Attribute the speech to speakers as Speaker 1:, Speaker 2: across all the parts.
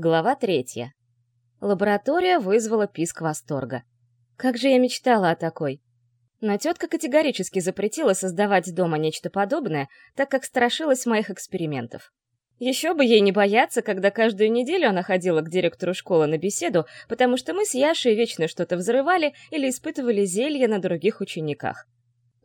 Speaker 1: Глава третья. Лаборатория вызвала писк восторга. Как же я мечтала о такой. Но тетка категорически запретила создавать дома нечто подобное, так как страшилась моих экспериментов. Еще бы ей не бояться, когда каждую неделю она ходила к директору школы на беседу, потому что мы с Яшей вечно что-то взрывали или испытывали зелья на других учениках.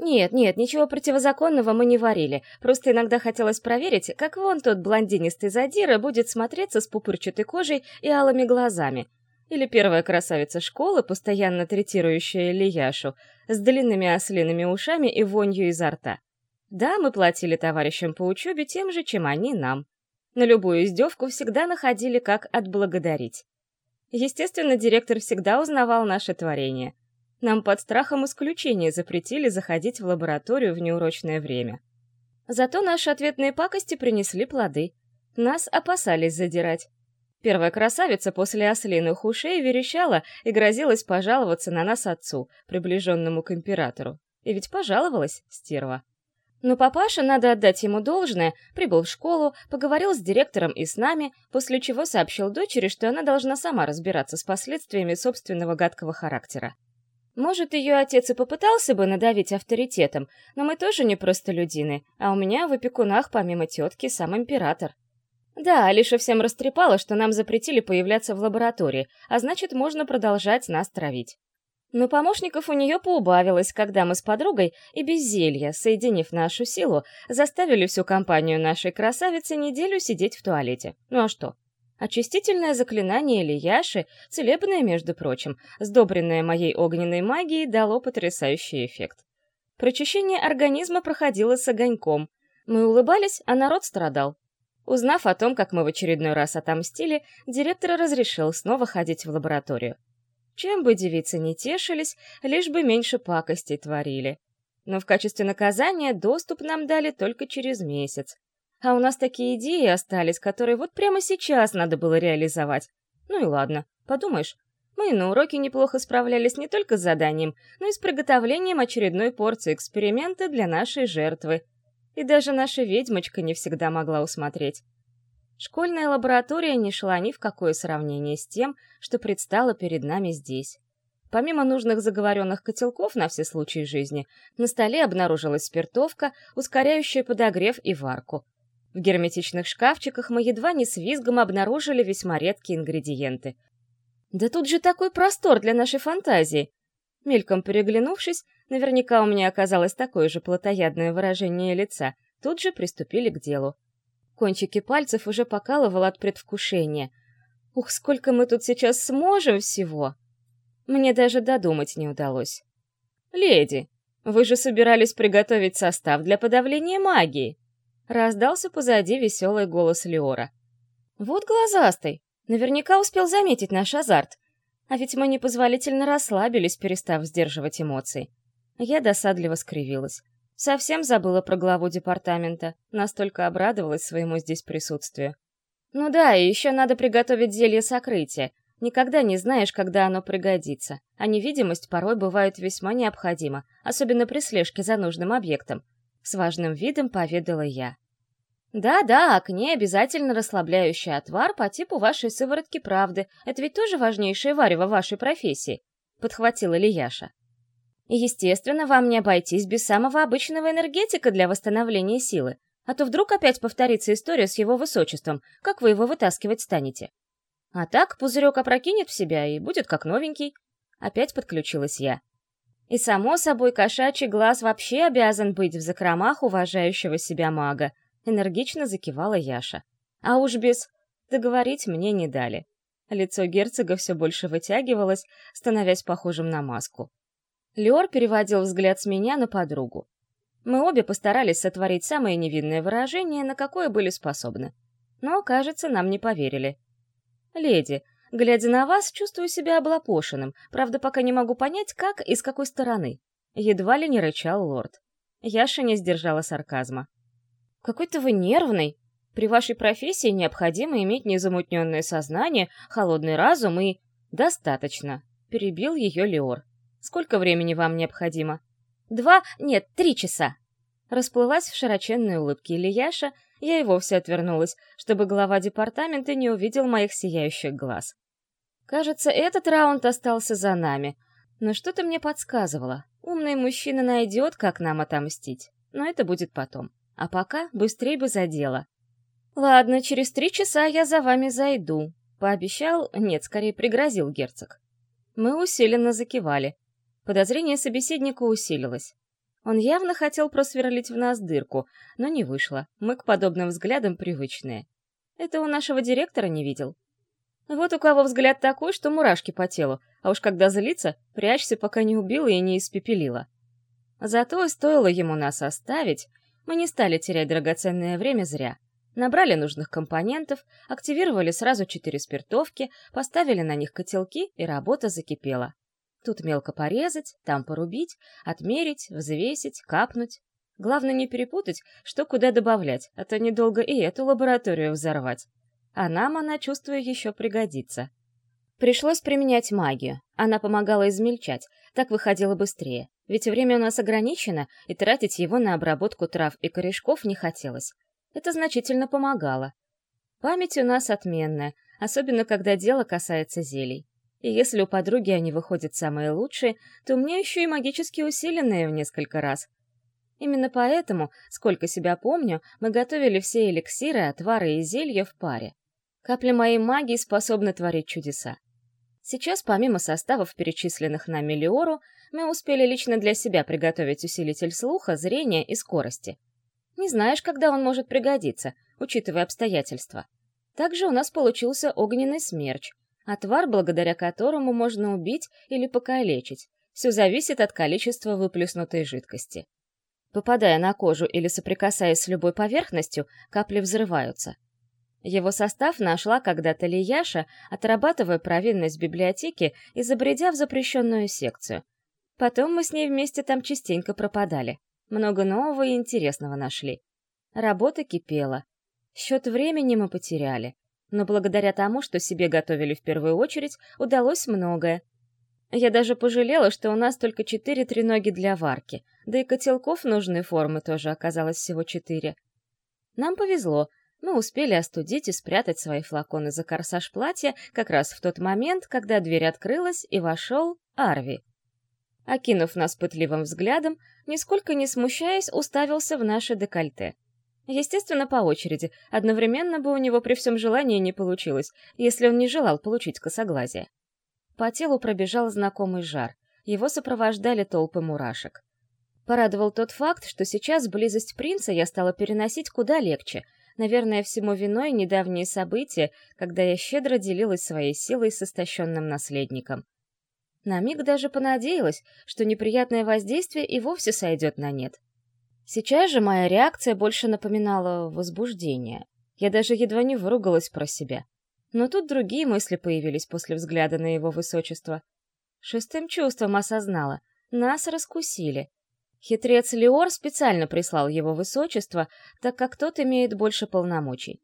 Speaker 1: Нет, нет, ничего противозаконного мы не варили, просто иногда хотелось проверить, как вон тот блондинистый задира будет смотреться с пупырчатой кожей и алыми глазами. Или первая красавица школы, постоянно третирующая Лияшу, с длинными ослиными ушами и вонью изо рта. Да, мы платили товарищам по учебе тем же, чем они нам. На любую издевку всегда находили, как отблагодарить. Естественно, директор всегда узнавал наше творение — нам под страхом исключения запретили заходить в лабораторию в неурочное время. Зато наши ответные пакости принесли плоды. Нас опасались задирать. Первая красавица после ослиных ушей верещала и грозилась пожаловаться на нас отцу, приближенному к императору. И ведь пожаловалась, стерва. Но папаша, надо отдать ему должное, прибыл в школу, поговорил с директором и с нами, после чего сообщил дочери, что она должна сама разбираться с последствиями собственного гадкого характера. Может, ее отец и попытался бы надавить авторитетом, но мы тоже не просто людины, а у меня в опекунах помимо тетки сам император. Да, Алиша всем растрепала, что нам запретили появляться в лаборатории, а значит, можно продолжать нас травить. Но помощников у нее поубавилось, когда мы с подругой и без зелья, соединив нашу силу, заставили всю компанию нашей красавицы неделю сидеть в туалете. Ну а что? Очистительное заклинание Ильяши, целебное, между прочим, сдобренное моей огненной магией, дало потрясающий эффект. Прочищение организма проходило с огоньком. Мы улыбались, а народ страдал. Узнав о том, как мы в очередной раз отомстили, директор разрешил снова ходить в лабораторию. Чем бы девицы не тешились, лишь бы меньше пакостей творили. Но в качестве наказания доступ нам дали только через месяц. А у нас такие идеи остались, которые вот прямо сейчас надо было реализовать. Ну и ладно, подумаешь, мы на уроке неплохо справлялись не только с заданием, но и с приготовлением очередной порции эксперимента для нашей жертвы. И даже наша ведьмочка не всегда могла усмотреть. Школьная лаборатория не шла ни в какое сравнение с тем, что предстало перед нами здесь. Помимо нужных заговоренных котелков на все случаи жизни, на столе обнаружилась спиртовка, ускоряющая подогрев и варку. В герметичных шкафчиках мы едва не с визгом обнаружили весьма редкие ингредиенты. «Да тут же такой простор для нашей фантазии!» Мельком переглянувшись, наверняка у меня оказалось такое же плотоядное выражение лица, тут же приступили к делу. Кончики пальцев уже покалывало от предвкушения. «Ух, сколько мы тут сейчас сможем всего!» Мне даже додумать не удалось. «Леди, вы же собирались приготовить состав для подавления магии!» Раздался позади веселый голос Леора. «Вот глазастый! Наверняка успел заметить наш азарт. А ведь мы непозволительно расслабились, перестав сдерживать эмоции. Я досадливо скривилась. Совсем забыла про главу департамента, настолько обрадовалась своему здесь присутствию. Ну да, и еще надо приготовить зелье сокрытия. Никогда не знаешь, когда оно пригодится, а невидимость порой бывает весьма необходима, особенно при слежке за нужным объектом. С важным видом поведала я. «Да-да, к ней обязательно расслабляющий отвар по типу вашей сыворотки правды. Это ведь тоже важнейшее варево вашей профессии», — подхватила Лияша. Естественно, вам не обойтись без самого обычного энергетика для восстановления силы, а то вдруг опять повторится история с его высочеством, как вы его вытаскивать станете. А так пузырек опрокинет в себя и будет как новенький. Опять подключилась я. И, само собой, кошачий глаз вообще обязан быть в закромах уважающего себя мага, энергично закивала Яша. А уж без... Договорить мне не дали. Лицо герцога все больше вытягивалось, становясь похожим на маску. Леор переводил взгляд с меня на подругу. Мы обе постарались сотворить самое невинное выражение, на какое были способны. Но, кажется, нам не поверили. «Леди, Глядя на вас, чувствую себя облапошенным, правда, пока не могу понять, как и с какой стороны. Едва ли не рычал лорд. Яша не сдержала сарказма. «Какой-то вы нервный. При вашей профессии необходимо иметь незамутненное сознание, холодный разум и...» «Достаточно», — перебил ее Леор. «Сколько времени вам необходимо?» «Два... нет, три часа». Расплылась в широченной улыбке Ильяша Я и вовсе отвернулась, чтобы глава департамента не увидел моих сияющих глаз. Кажется, этот раунд остался за нами, но что-то мне подсказывало. Умный мужчина найдет, как нам отомстить, но это будет потом. А пока быстрее бы за дело. «Ладно, через три часа я за вами зайду», — пообещал, нет, скорее пригрозил герцог. Мы усиленно закивали. Подозрение собеседника усилилось. Он явно хотел просверлить в нас дырку, но не вышло. Мы к подобным взглядам привычные. Это у нашего директора не видел. Вот у кого взгляд такой, что мурашки по телу, а уж когда злится, прячься, пока не убила и не испепелила. Зато стоило ему нас оставить, мы не стали терять драгоценное время зря. Набрали нужных компонентов, активировали сразу четыре спиртовки, поставили на них котелки, и работа закипела. Тут мелко порезать, там порубить, отмерить, взвесить, капнуть. Главное не перепутать, что куда добавлять, а то недолго и эту лабораторию взорвать. А нам она, чувствую, еще пригодится. Пришлось применять магию. Она помогала измельчать, так выходило быстрее. Ведь время у нас ограничено, и тратить его на обработку трав и корешков не хотелось. Это значительно помогало. Память у нас отменная, особенно когда дело касается зелий. И если у подруги они выходят самые лучшие, то у меня еще и магически усиленные в несколько раз. Именно поэтому, сколько себя помню, мы готовили все эликсиры, отвары и зелья в паре. Капли моей магии способны творить чудеса. Сейчас, помимо составов, перечисленных на Мелиору, мы успели лично для себя приготовить усилитель слуха, зрения и скорости. Не знаешь, когда он может пригодиться, учитывая обстоятельства. Также у нас получился огненный смерч, отвар, благодаря которому можно убить или покалечить. Все зависит от количества выплеснутой жидкости. Попадая на кожу или соприкасаясь с любой поверхностью, капли взрываются. Его состав нашла когда-то Лияша, отрабатывая провинность библиотеки и забредя в запрещенную секцию. Потом мы с ней вместе там частенько пропадали. Много нового и интересного нашли. Работа кипела. Счет времени мы потеряли но благодаря тому, что себе готовили в первую очередь, удалось многое. Я даже пожалела, что у нас только четыре треноги для варки, да и котелков нужной формы тоже оказалось всего четыре. Нам повезло, мы успели остудить и спрятать свои флаконы за корсаж платья как раз в тот момент, когда дверь открылась и вошел Арви. Окинув нас пытливым взглядом, нисколько не смущаясь, уставился в наше декольте. Естественно, по очереди. Одновременно бы у него при всем желании не получилось, если он не желал получить косоглазие. По телу пробежал знакомый жар. Его сопровождали толпы мурашек. Порадовал тот факт, что сейчас близость принца я стала переносить куда легче. Наверное, всему виной недавние события, когда я щедро делилась своей силой с истощенным наследником. На миг даже понадеялась, что неприятное воздействие и вовсе сойдет на нет. Сейчас же моя реакция больше напоминала возбуждение. Я даже едва не выругалась про себя. Но тут другие мысли появились после взгляда на его высочество. Шестым чувством осознала — нас раскусили. Хитрец Леор специально прислал его высочество, так как тот имеет больше полномочий.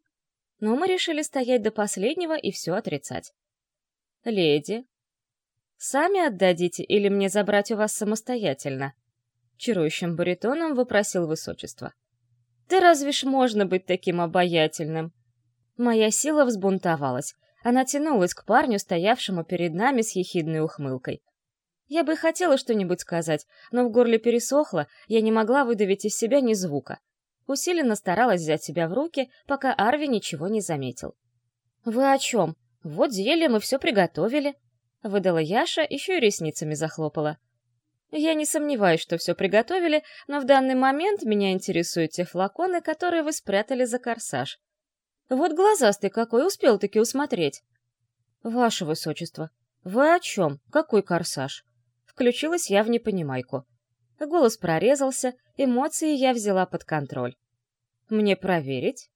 Speaker 1: Но мы решили стоять до последнего и все отрицать. «Леди, сами отдадите или мне забрать у вас самостоятельно?» чарующим баритоном вопросил высочество. «Да разве ж можно быть таким обаятельным?» Моя сила взбунтовалась. Она тянулась к парню, стоявшему перед нами с ехидной ухмылкой. Я бы хотела что-нибудь сказать, но в горле пересохло, я не могла выдавить из себя ни звука. Усиленно старалась взять себя в руки, пока Арви ничего не заметил. «Вы о чем? Вот зелье мы все приготовили», — выдала Яша, еще и ресницами захлопала. Я не сомневаюсь, что все приготовили, но в данный момент меня интересуют те флаконы, которые вы спрятали за корсаж. Вот глазастый какой, успел-таки усмотреть. Ваше Высочество, вы о чем? Какой корсаж? Включилась я в непонимайку. Голос прорезался, эмоции я взяла под контроль. Мне проверить?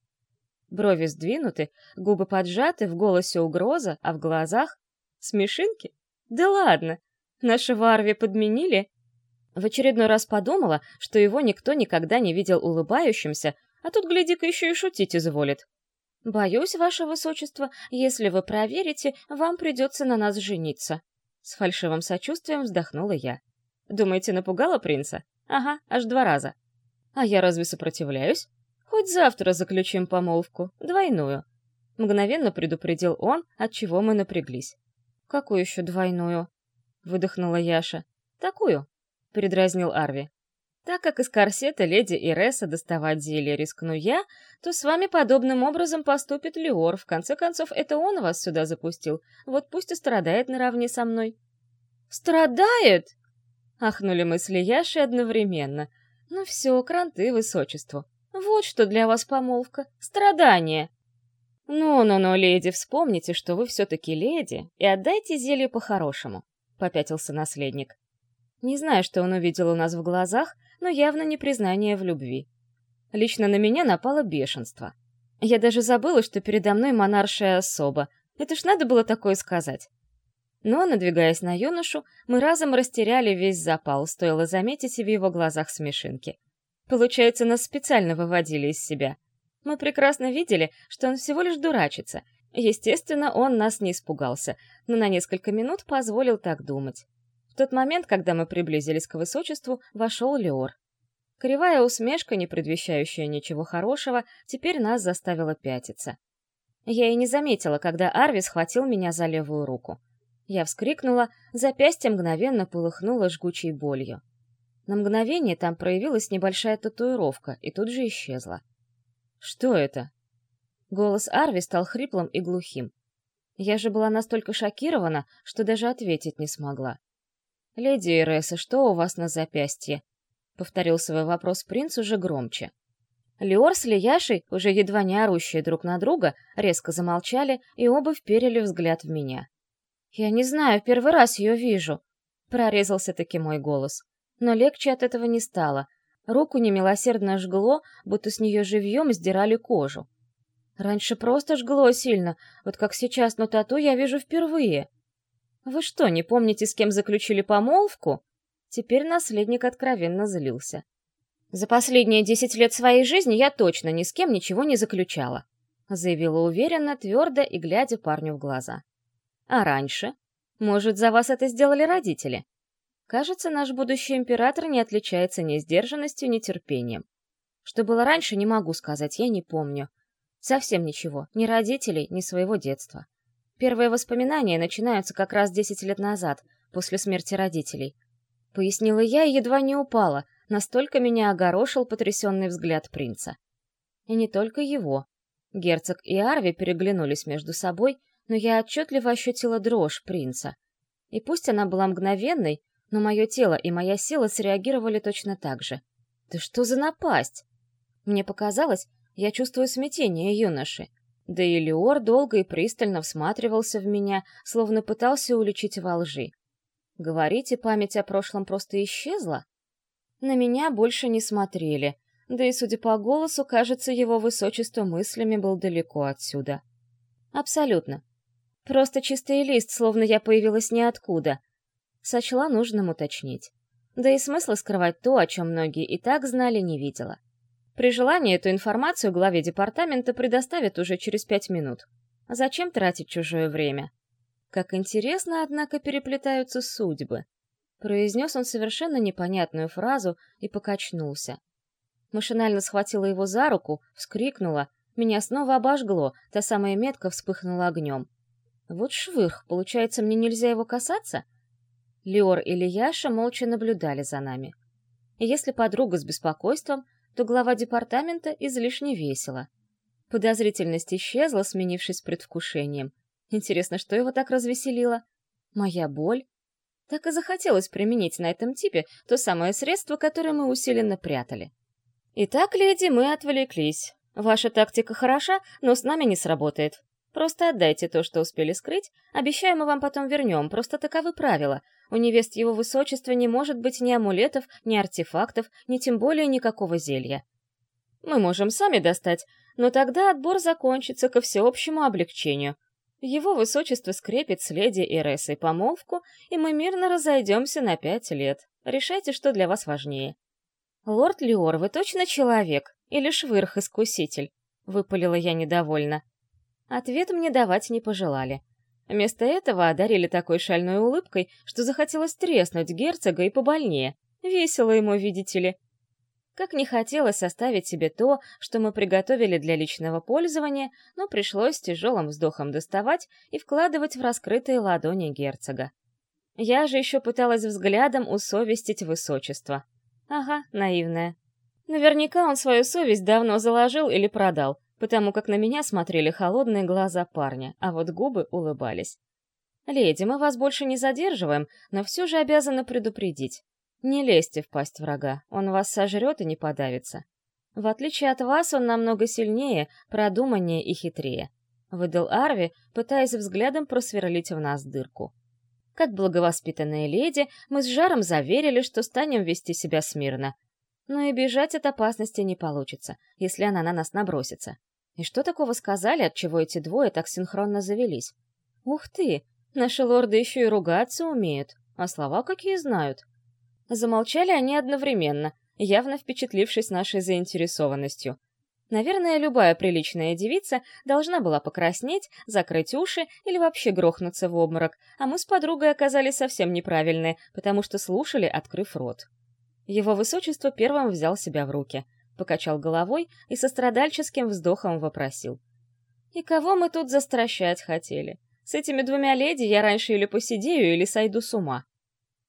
Speaker 1: Брови сдвинуты, губы поджаты, в голосе угроза, а в глазах — смешинки? Да ладно, Нашего Арви подменили? В очередной раз подумала, что его никто никогда не видел улыбающимся, а тут, гляди-ка, еще и шутить изволит. «Боюсь, ваше высочество, если вы проверите, вам придется на нас жениться». С фальшивым сочувствием вздохнула я. «Думаете, напугала принца? Ага, аж два раза». «А я разве сопротивляюсь?» Хоть завтра заключим помолвку, двойную. Мгновенно предупредил он, от чего мы напряглись. Какую еще двойную? Выдохнула Яша. Такую, передразнил Арви. Так как из корсета леди Иреса доставать зелье рискну я, то с вами подобным образом поступит Леор. В конце концов, это он вас сюда запустил. Вот пусть и страдает наравне со мной. «Страдает?» — ахнули мы с Лияшей одновременно. «Ну все, кранты высочеству. Вот что для вас помолвка. Страдание!» «Ну-ну-ну, леди, вспомните, что вы все-таки леди, и отдайте зелье по-хорошему», — попятился наследник. Не знаю, что он увидел у нас в глазах, но явно не признание в любви. Лично на меня напало бешенство. Я даже забыла, что передо мной монаршая особа. Это ж надо было такое сказать. Но, надвигаясь на юношу, мы разом растеряли весь запал, стоило заметить в его глазах смешинки. Получается, нас специально выводили из себя. Мы прекрасно видели, что он всего лишь дурачится. Естественно, он нас не испугался, но на несколько минут позволил так думать. В тот момент, когда мы приблизились к высочеству, вошел Леор. Кривая усмешка, не предвещающая ничего хорошего, теперь нас заставила пятиться. Я и не заметила, когда Арви схватил меня за левую руку. Я вскрикнула, запястье мгновенно полыхнуло жгучей болью. На мгновение там проявилась небольшая татуировка и тут же исчезла. «Что это?» Голос Арви стал хриплым и глухим. Я же была настолько шокирована, что даже ответить не смогла. «Леди Иреса, что у вас на запястье?» — повторил свой вопрос принц уже громче. Леор с Лияшей, уже едва не орущие друг на друга, резко замолчали и оба вперили взгляд в меня. «Я не знаю, первый раз ее вижу», — прорезался-таки мой голос. Но легче от этого не стало. Руку немилосердно жгло, будто с нее живьем сдирали кожу. Раньше просто жгло сильно, вот как сейчас, но тату я вижу впервые. «Вы что, не помните, с кем заключили помолвку?» Теперь наследник откровенно злился. «За последние десять лет своей жизни я точно ни с кем ничего не заключала», заявила уверенно, твердо и глядя парню в глаза. «А раньше? Может, за вас это сделали родители?» Кажется, наш будущий император не отличается ни сдержанностью, ни терпением. Что было раньше, не могу сказать, я не помню. Совсем ничего, ни родителей, ни своего детства. Первые воспоминания начинаются как раз 10 лет назад, после смерти родителей. Пояснила я и едва не упала, настолько меня огорошил потрясенный взгляд принца. И не только его. Герцог и Арви переглянулись между собой, но я отчетливо ощутила дрожь принца. И пусть она была мгновенной, но мое тело и моя сила среагировали точно так же. Да что за напасть? Мне показалось, я чувствую смятение юноши. Да и Леор долго и пристально всматривался в меня, словно пытался уличить во лжи. Говорите, память о прошлом просто исчезла? На меня больше не смотрели, да и, судя по голосу, кажется, его высочество мыслями был далеко отсюда. Абсолютно. Просто чистый лист, словно я появилась ниоткуда. Сочла нужным уточнить. Да и смысла скрывать то, о чем многие и так знали, не видела. При желании эту информацию главе департамента предоставят уже через пять минут. Зачем тратить чужое время? Как интересно, однако, переплетаются судьбы. Произнес он совершенно непонятную фразу и покачнулся. Машинально схватила его за руку, вскрикнула. Меня снова обожгло, та самая метка вспыхнула огнем. Вот швырх, получается, мне нельзя его касаться? Леор и Лияша молча наблюдали за нами. Если подруга с беспокойством, то глава департамента излишне весело. Подозрительность исчезла, сменившись предвкушением. Интересно, что его так развеселило? Моя боль? Так и захотелось применить на этом типе то самое средство, которое мы усиленно прятали. Итак, леди, мы отвлеклись. Ваша тактика хороша, но с нами не сработает. Просто отдайте то, что успели скрыть, обещаем, мы вам потом вернем, просто таковы правила. У невест его высочества не может быть ни амулетов, ни артефактов, ни тем более никакого зелья. Мы можем сами достать, но тогда отбор закончится ко всеобщему облегчению. Его высочество скрепит с леди Иресой помолвку, и мы мирно разойдемся на пять лет. Решайте, что для вас важнее. «Лорд Леор, вы точно человек? Или швырх-искуситель?» — выпалила я недовольно. Ответ мне давать не пожелали. Вместо этого одарили такой шальной улыбкой, что захотелось треснуть герцога и побольнее. Весело ему, видите ли. Как не хотелось оставить себе то, что мы приготовили для личного пользования, но пришлось тяжелым вздохом доставать и вкладывать в раскрытые ладони герцога. Я же еще пыталась взглядом усовестить высочество. Ага, наивная. Наверняка он свою совесть давно заложил или продал, потому как на меня смотрели холодные глаза парня, а вот губы улыбались. «Леди, мы вас больше не задерживаем, но все же обязаны предупредить. Не лезьте в пасть врага, он вас сожрет и не подавится. В отличие от вас, он намного сильнее, продуманнее и хитрее. Выдал Арви, пытаясь взглядом просверлить в нас дырку. Как благовоспитанные леди, мы с жаром заверили, что станем вести себя смирно. Но и бежать от опасности не получится, если она на нас набросится. И что такого сказали, от чего эти двое так синхронно завелись? Ух ты, наши лорды еще и ругаться умеют, а слова какие знают. Замолчали они одновременно, явно впечатлившись нашей заинтересованностью. Наверное, любая приличная девица должна была покраснеть, закрыть уши или вообще грохнуться в обморок, а мы с подругой оказались совсем неправильные, потому что слушали, открыв рот. Его высочество первым взял себя в руки, покачал головой и со страдальческим вздохом вопросил. «И кого мы тут застращать хотели? С этими двумя леди я раньше или посидею, или сойду с ума».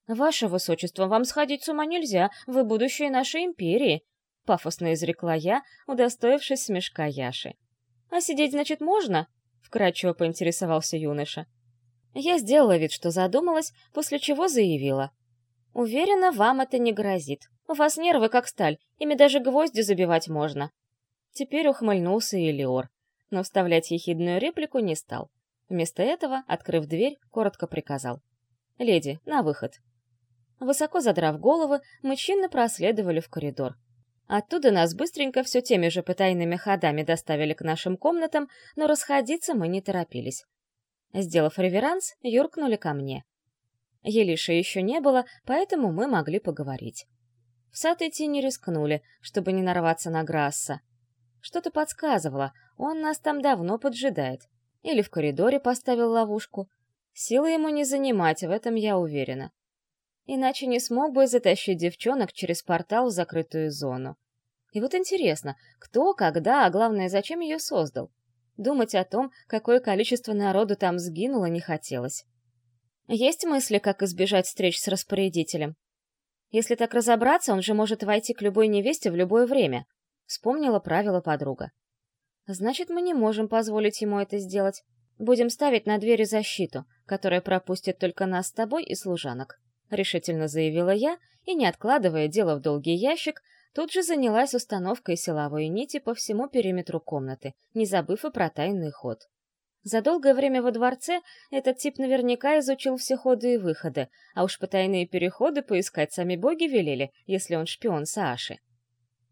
Speaker 1: «Ваше высочество, вам сходить с ума нельзя, вы будущее нашей империи», — пафосно изрекла я, удостоившись смешка Яши. «А сидеть, значит, можно?» — вкратчиво поинтересовался юноша. Я сделала вид, что задумалась, после чего заявила. «Уверена, вам это не грозит. У вас нервы как сталь, ими даже гвозди забивать можно». Теперь ухмыльнулся Элиор, но вставлять ехидную реплику не стал. Вместо этого, открыв дверь, коротко приказал. «Леди, на выход!» Высоко задрав головы, мы чинно проследовали в коридор. Оттуда нас быстренько все теми же потайными ходами доставили к нашим комнатам, но расходиться мы не торопились. Сделав реверанс, юркнули ко мне. Елиша еще не было, поэтому мы могли поговорить. В сад идти не рискнули, чтобы не нарваться на Грасса. Что-то подсказывало, он нас там давно поджидает. Или в коридоре поставил ловушку. Силы ему не занимать, в этом я уверена. Иначе не смог бы затащить девчонок через портал в закрытую зону. И вот интересно, кто, когда, а главное, зачем ее создал? Думать о том, какое количество народу там сгинуло, не хотелось. Есть мысли, как избежать встреч с распорядителем? Если так разобраться, он же может войти к любой невесте в любое время. Вспомнила правило подруга. Значит, мы не можем позволить ему это сделать. Будем ставить на двери защиту, которая пропустит только нас с тобой и служанок. — решительно заявила я, и, не откладывая дело в долгий ящик, тут же занялась установкой силовой нити по всему периметру комнаты, не забыв и про тайный ход. За долгое время во дворце этот тип наверняка изучил все ходы и выходы, а уж потайные переходы поискать сами боги велели, если он шпион Сааши.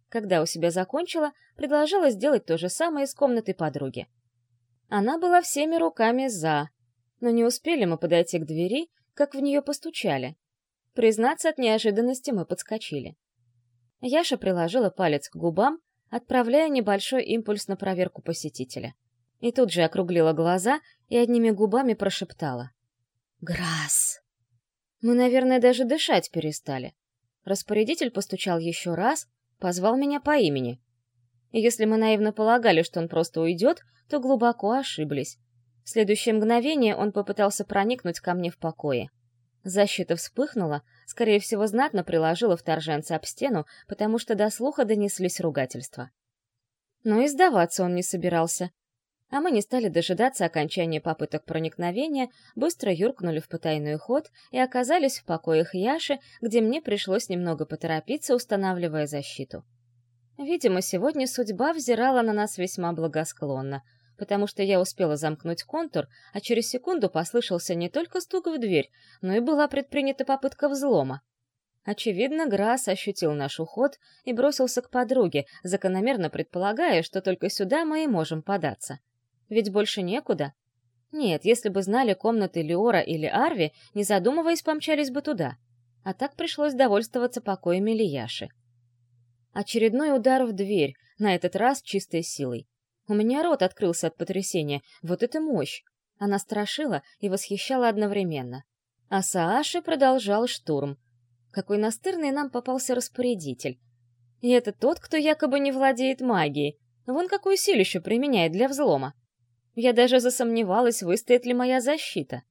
Speaker 1: Когда у себя закончила, предложила сделать то же самое с комнатой подруги. Она была всеми руками «за», но не успели мы подойти к двери, как в нее постучали. Признаться, от неожиданности мы подскочили. Яша приложила палец к губам, отправляя небольшой импульс на проверку посетителя. И тут же округлила глаза и одними губами прошептала. «Грасс!» Мы, наверное, даже дышать перестали. Распорядитель постучал еще раз, позвал меня по имени. И если мы наивно полагали, что он просто уйдет, то глубоко ошиблись. В следующее мгновение он попытался проникнуть ко мне в покое. Защита вспыхнула, скорее всего, знатно приложила вторженца об стену, потому что до слуха донеслись ругательства. Но и сдаваться он не собирался. А мы не стали дожидаться окончания попыток проникновения, быстро юркнули в потайной ход и оказались в покоях Яши, где мне пришлось немного поторопиться, устанавливая защиту. Видимо, сегодня судьба взирала на нас весьма благосклонно — потому что я успела замкнуть контур, а через секунду послышался не только стук в дверь, но и была предпринята попытка взлома. Очевидно, Грасс ощутил наш уход и бросился к подруге, закономерно предполагая, что только сюда мы и можем податься. Ведь больше некуда. Нет, если бы знали комнаты Леора или Арви, не задумываясь, помчались бы туда. А так пришлось довольствоваться покоями Лияши. Очередной удар в дверь, на этот раз чистой силой. У меня рот открылся от потрясения. Вот это мощь! Она страшила и восхищала одновременно. А Сааши продолжал штурм. Какой настырный нам попался распорядитель. И это тот, кто якобы не владеет магией. Вон какую силищу применяет для взлома. Я даже засомневалась, выстоит ли моя защита.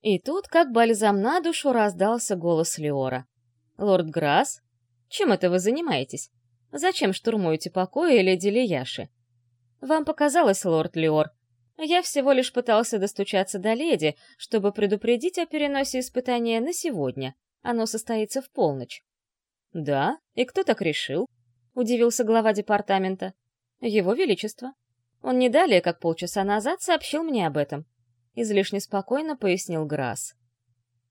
Speaker 1: И тут, как бальзам на душу, раздался голос Леора. «Лорд Грасс, чем это вы занимаетесь? Зачем штурмуете покои леди Лияши?» «Вам показалось, лорд Леор. Я всего лишь пытался достучаться до леди, чтобы предупредить о переносе испытания на сегодня. Оно состоится в полночь». «Да? И кто так решил?» — удивился глава департамента. «Его Величество. Он не далее, как полчаса назад, сообщил мне об этом излишне спокойно пояснил Грасс.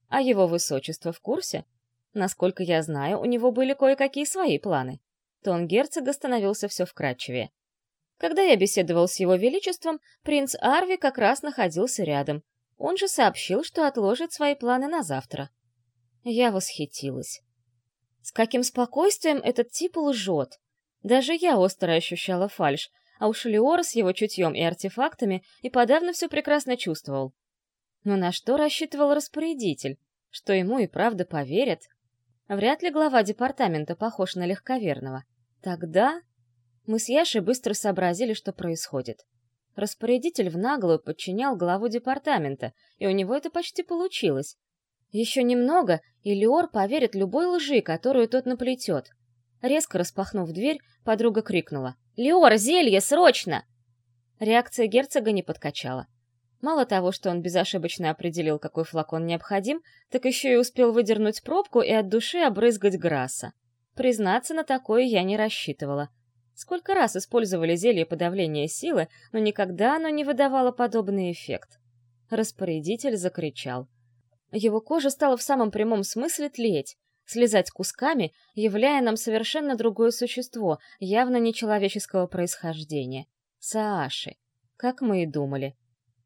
Speaker 1: А его высочество в курсе? Насколько я знаю, у него были кое-какие свои планы. Тон герцога становился все вкрадчивее. Когда я беседовал с его величеством, принц Арви как раз находился рядом. Он же сообщил, что отложит свои планы на завтра. Я восхитилась. С каким спокойствием этот тип лжет. Даже я остро ощущала фальшь, а уж Леор с его чутьем и артефактами и подавно все прекрасно чувствовал. Но на что рассчитывал распорядитель? Что ему и правда поверят? Вряд ли глава департамента похож на легковерного. Тогда мы с Яшей быстро сообразили, что происходит. Распорядитель в наглую подчинял главу департамента, и у него это почти получилось. Еще немного, и Леор поверит любой лжи, которую тот наплетет. Резко распахнув дверь, подруга крикнула. «Леор, зелье, срочно!» Реакция герцога не подкачала. Мало того, что он безошибочно определил, какой флакон необходим, так еще и успел выдернуть пробку и от души обрызгать Грасса. Признаться, на такое я не рассчитывала. Сколько раз использовали зелье подавления силы, но никогда оно не выдавало подобный эффект. Распорядитель закричал. Его кожа стала в самом прямом смысле тлеть, слезать кусками, являя нам совершенно другое существо, явно нечеловеческого происхождения. Сааши. Как мы и думали.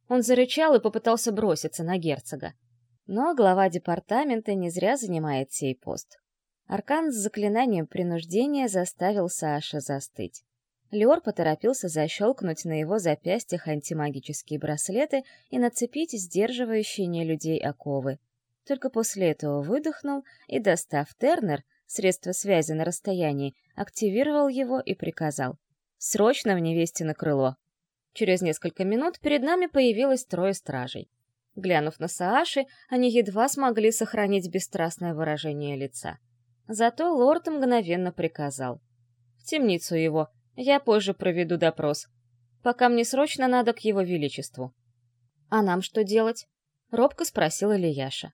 Speaker 1: Он зарычал и попытался броситься на герцога. Но глава департамента не зря занимает сей пост. Аркан с заклинанием принуждения заставил Сааша застыть. Леор поторопился защелкнуть на его запястьях антимагические браслеты и нацепить сдерживающие нелюдей оковы. Только после этого выдохнул и, достав тернер, средство связи на расстоянии, активировал его и приказал. «Срочно в невесте на крыло!» Через несколько минут перед нами появилось трое стражей. Глянув на Сааши, они едва смогли сохранить бесстрастное выражение лица. Зато лорд мгновенно приказал. «В темницу его. Я позже проведу допрос. Пока мне срочно надо к его величеству». «А нам что делать?» — робко спросил Ильяша.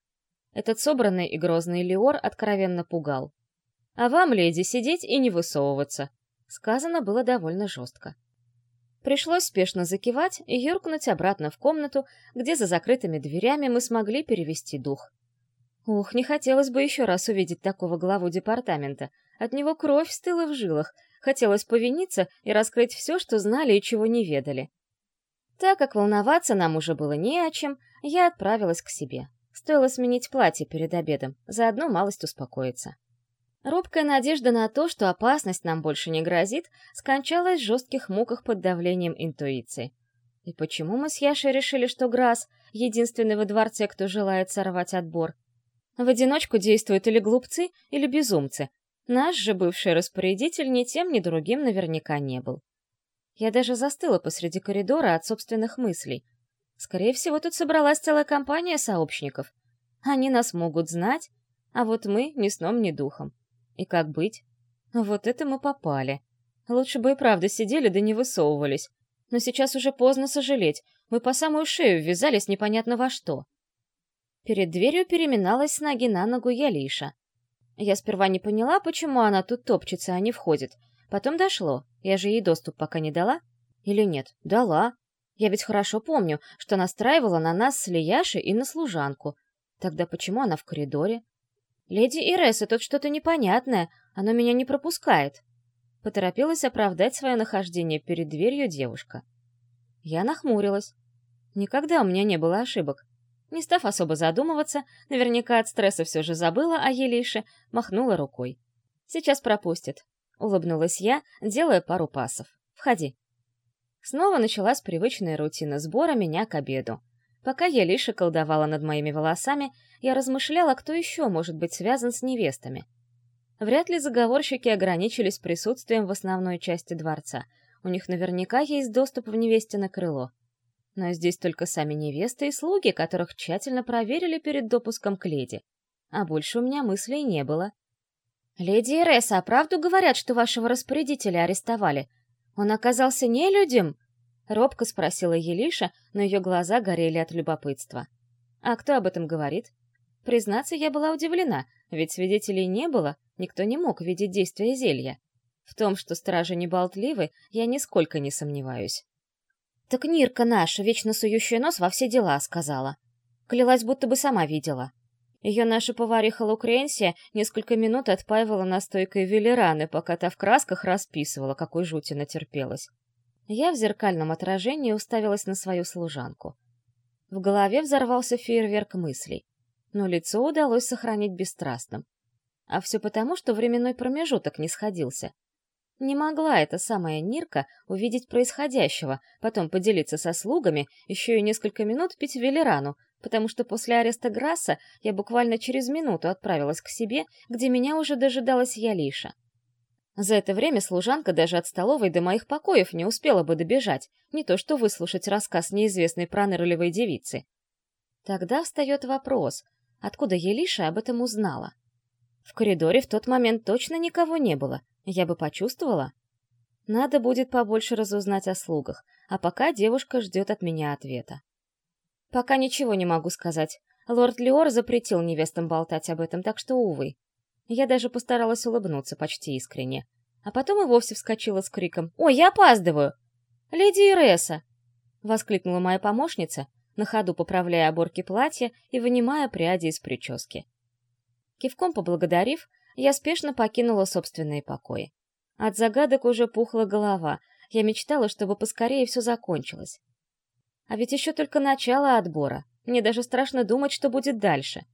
Speaker 1: Этот собранный и грозный Леор откровенно пугал. «А вам, леди, сидеть и не высовываться!» Сказано было довольно жестко. Пришлось спешно закивать и юркнуть обратно в комнату, где за закрытыми дверями мы смогли перевести дух. Ух, не хотелось бы еще раз увидеть такого главу департамента. От него кровь стыла в жилах, хотелось повиниться и раскрыть все, что знали и чего не ведали. Так как волноваться нам уже было не о чем, я отправилась к себе. Стоило сменить платье перед обедом, заодно малость успокоиться. Робкая надежда на то, что опасность нам больше не грозит, скончалась в жестких муках под давлением интуиции. И почему мы с Яшей решили, что Грасс — единственный во дворце, кто желает сорвать отбор? В одиночку действуют или глупцы, или безумцы. Наш же бывший распорядитель ни тем, ни другим наверняка не был. Я даже застыла посреди коридора от собственных мыслей — Скорее всего, тут собралась целая компания сообщников. Они нас могут знать, а вот мы ни сном, ни духом. И как быть? Вот это мы попали. Лучше бы и правда сидели да не высовывались. Но сейчас уже поздно сожалеть. Мы по самую шею ввязались непонятно во что. Перед дверью переминалась с ноги на ногу Ялиша. Я сперва не поняла, почему она тут топчется, а не входит. Потом дошло. Я же ей доступ пока не дала. Или нет? Дала. Я ведь хорошо помню, что настраивала на нас с Лияшей и на служанку. Тогда почему она в коридоре? «Леди Иреса, тут что-то непонятное, оно меня не пропускает». Поторопилась оправдать свое нахождение перед дверью девушка. Я нахмурилась. Никогда у меня не было ошибок. Не став особо задумываться, наверняка от стресса все же забыла о Елише, махнула рукой. «Сейчас пропустит», — улыбнулась я, делая пару пасов. «Входи». Снова началась привычная рутина сбора меня к обеду. Пока я лишь колдовала над моими волосами, я размышляла, кто еще может быть связан с невестами. Вряд ли заговорщики ограничились присутствием в основной части дворца. У них наверняка есть доступ в невесте на крыло. Но здесь только сами невесты и слуги, которых тщательно проверили перед допуском к леди. А больше у меня мыслей не было. «Леди Эреса, а правду говорят, что вашего распорядителя арестовали? Он оказался нелюдем?» — робко спросила Елиша, но ее глаза горели от любопытства. «А кто об этом говорит?» Признаться, я была удивлена, ведь свидетелей не было, никто не мог видеть действия зелья. В том, что стражи не болтливы, я нисколько не сомневаюсь. «Так Нирка наша, вечно сующая нос во все дела», — сказала. Клялась, будто бы сама видела. Ее наша повариха Лукренсия несколько минут отпаивала настойкой велераны, пока та в красках расписывала, какой жути натерпелась. Я в зеркальном отражении уставилась на свою служанку. В голове взорвался фейерверк мыслей, но лицо удалось сохранить бесстрастным. А все потому, что временной промежуток не сходился. Не могла эта самая Нирка увидеть происходящего, потом поделиться со слугами, еще и несколько минут пить велерану, потому что после ареста Грасса я буквально через минуту отправилась к себе, где меня уже дожидалась Ялиша. За это время служанка даже от столовой до моих покоев не успела бы добежать, не то что выслушать рассказ неизвестной пронырливой девицы. Тогда встает вопрос, откуда Елиша об этом узнала? В коридоре в тот момент точно никого не было, я бы почувствовала. Надо будет побольше разузнать о слугах, а пока девушка ждет от меня ответа. Пока ничего не могу сказать. Лорд Леор запретил невестам болтать об этом, так что, увы. Я даже постаралась улыбнуться почти искренне. А потом и вовсе вскочила с криком «Ой, я опаздываю!» «Леди Иреса!» — воскликнула моя помощница, на ходу поправляя оборки платья и вынимая пряди из прически. Кивком поблагодарив, я спешно покинула собственные покои. От загадок уже пухла голова, я мечтала, чтобы поскорее все закончилось. А ведь еще только начало отбора. Мне даже страшно думать, что будет дальше.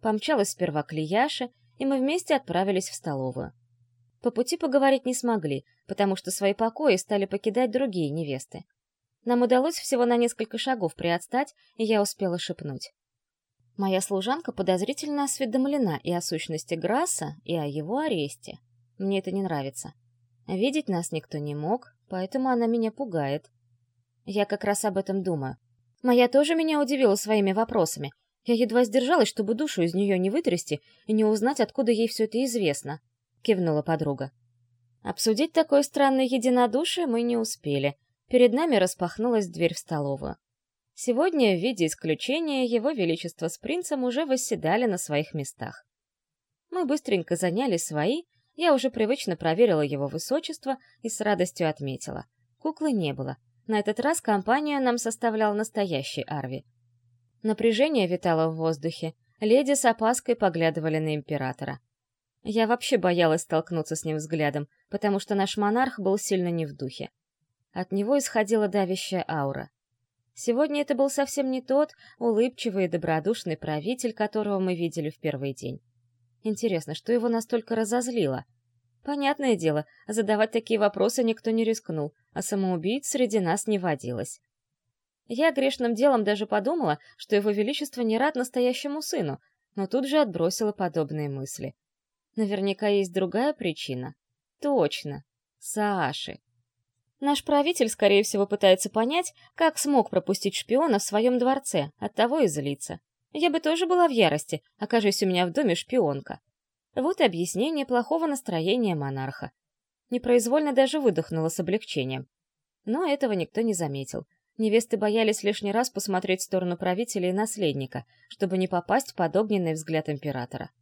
Speaker 1: Помчалась сперва к Лияше, и мы вместе отправились в столовую. По пути поговорить не смогли, потому что свои покои стали покидать другие невесты. Нам удалось всего на несколько шагов приотстать, и я успела шепнуть. Моя служанка подозрительно осведомлена и о сущности Грасса, и о его аресте. Мне это не нравится. Видеть нас никто не мог, поэтому она меня пугает. Я как раз об этом думаю. Моя тоже меня удивила своими вопросами. Я едва сдержалась, чтобы душу из нее не вытрясти и не узнать, откуда ей все это известно. Кивнула подруга. Обсудить такое странное единодушие мы не успели. Перед нами распахнулась дверь в столовую. Сегодня, в виде исключения, его величество с принцем уже восседали на своих местах. Мы быстренько заняли свои, я уже привычно проверила его высочество и с радостью отметила. Куклы не было — на этот раз компанию нам составлял настоящий Арви. Напряжение витало в воздухе, леди с опаской поглядывали на императора. Я вообще боялась столкнуться с ним взглядом, потому что наш монарх был сильно не в духе. От него исходила давящая аура. Сегодня это был совсем не тот улыбчивый и добродушный правитель, которого мы видели в первый день. Интересно, что его настолько разозлило — Понятное дело, задавать такие вопросы никто не рискнул, а самоубийц среди нас не водилось. Я грешным делом даже подумала, что его величество не рад настоящему сыну, но тут же отбросила подобные мысли. Наверняка есть другая причина. Точно. Саши. Наш правитель, скорее всего, пытается понять, как смог пропустить шпиона в своем дворце, оттого и злится. Я бы тоже была в ярости, окажись у меня в доме шпионка. Вот и объяснение плохого настроения монарха. Непроизвольно даже выдохнула с облегчением. Но этого никто не заметил. Невесты боялись лишний раз посмотреть в сторону правителя и наследника, чтобы не попасть под огненный взгляд императора.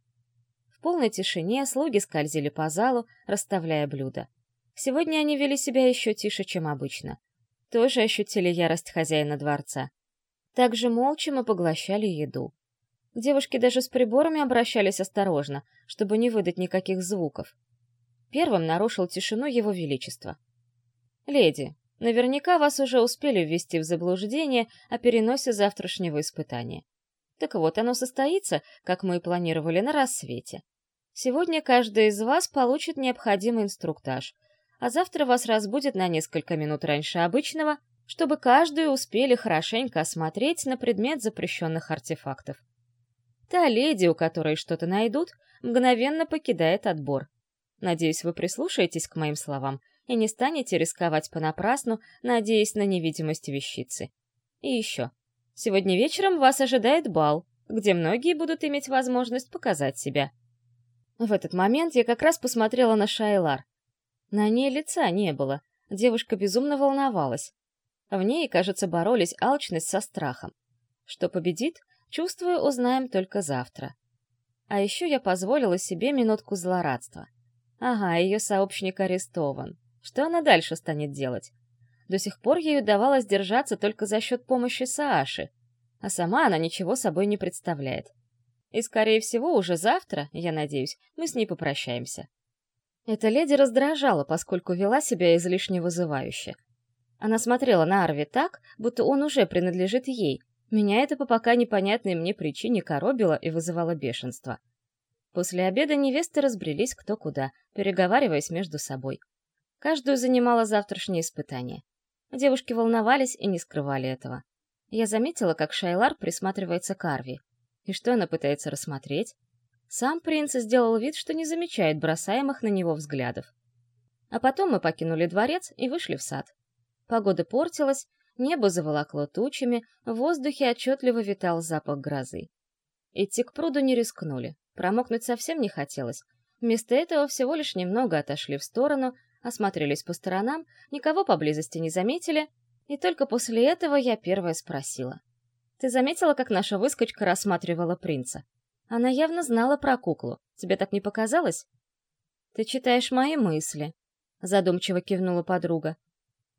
Speaker 1: В полной тишине слуги скользили по залу, расставляя блюда. Сегодня они вели себя еще тише, чем обычно. Тоже ощутили ярость хозяина дворца. Также молча мы поглощали еду. Девушки даже с приборами обращались осторожно, чтобы не выдать никаких звуков. Первым нарушил тишину его величество. «Леди, наверняка вас уже успели ввести в заблуждение о переносе завтрашнего испытания. Так вот, оно состоится, как мы и планировали, на рассвете. Сегодня каждый из вас получит необходимый инструктаж, а завтра вас разбудят на несколько минут раньше обычного, чтобы каждую успели хорошенько осмотреть на предмет запрещенных артефактов. Та леди, у которой что-то найдут, мгновенно покидает отбор. Надеюсь, вы прислушаетесь к моим словам и не станете рисковать понапрасну, надеясь на невидимость вещицы. И еще. Сегодня вечером вас ожидает бал, где многие будут иметь возможность показать себя. В этот момент я как раз посмотрела на Шайлар. На ней лица не было, девушка безумно волновалась. В ней, кажется, боролись алчность со страхом. Что победит, чувствую, узнаем только завтра. А еще я позволила себе минутку злорадства. Ага, ее сообщник арестован. Что она дальше станет делать? До сих пор ей удавалось держаться только за счет помощи Сааши, а сама она ничего собой не представляет. И, скорее всего, уже завтра, я надеюсь, мы с ней попрощаемся. Эта леди раздражала, поскольку вела себя излишне вызывающе. Она смотрела на Арви так, будто он уже принадлежит ей. Меня это по пока непонятной мне причине коробило и вызывало бешенство. После обеда невесты разбрелись кто куда, переговариваясь между собой. Каждую занимало завтрашнее испытание. Девушки волновались и не скрывали этого. Я заметила, как Шайлар присматривается к Арви. И что она пытается рассмотреть? Сам принц сделал вид, что не замечает бросаемых на него взглядов. А потом мы покинули дворец и вышли в сад. Погода портилась, небо заволокло тучами, в воздухе отчетливо витал запах грозы. Идти к пруду не рискнули, промокнуть совсем не хотелось. Вместо этого всего лишь немного отошли в сторону, осмотрелись по сторонам, никого поблизости не заметили, и только после этого я первая спросила. Ты заметила, как наша выскочка рассматривала принца? Она явно знала про куклу. Тебе так не показалось? Ты читаешь мои мысли, задумчиво кивнула подруга.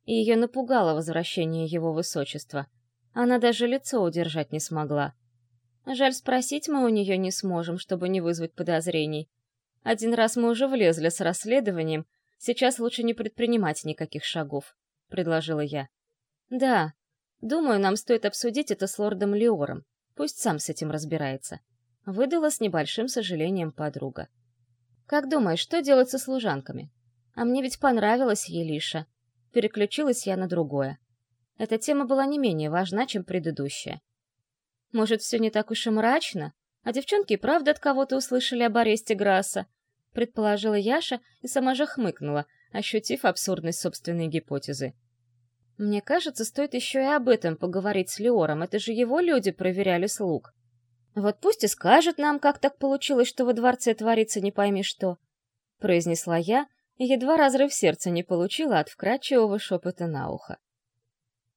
Speaker 1: И ее напугало возвращение его высочества. Она даже лицо удержать не смогла. Жаль, спросить мы у нее не сможем, чтобы не вызвать подозрений. Один раз мы уже влезли с расследованием, сейчас лучше не предпринимать никаких шагов, предложила я. Да, Думаю, нам стоит обсудить это с лордом Леором. Пусть сам с этим разбирается. Выдала с небольшим сожалением подруга. Как думаешь, что делать со служанками? А мне ведь понравилась Елиша. Переключилась я на другое. Эта тема была не менее важна, чем предыдущая. Может, все не так уж и мрачно? А девчонки правда от кого-то услышали об аресте Грасса? Предположила Яша и сама же хмыкнула, ощутив абсурдность собственной гипотезы. Мне кажется, стоит еще и об этом поговорить с Леором, это же его люди проверяли слуг. Вот пусть и скажет нам, как так получилось, что во дворце творится не пойми что, — произнесла я, едва разрыв сердца не получила от вкрадчивого шепота на ухо.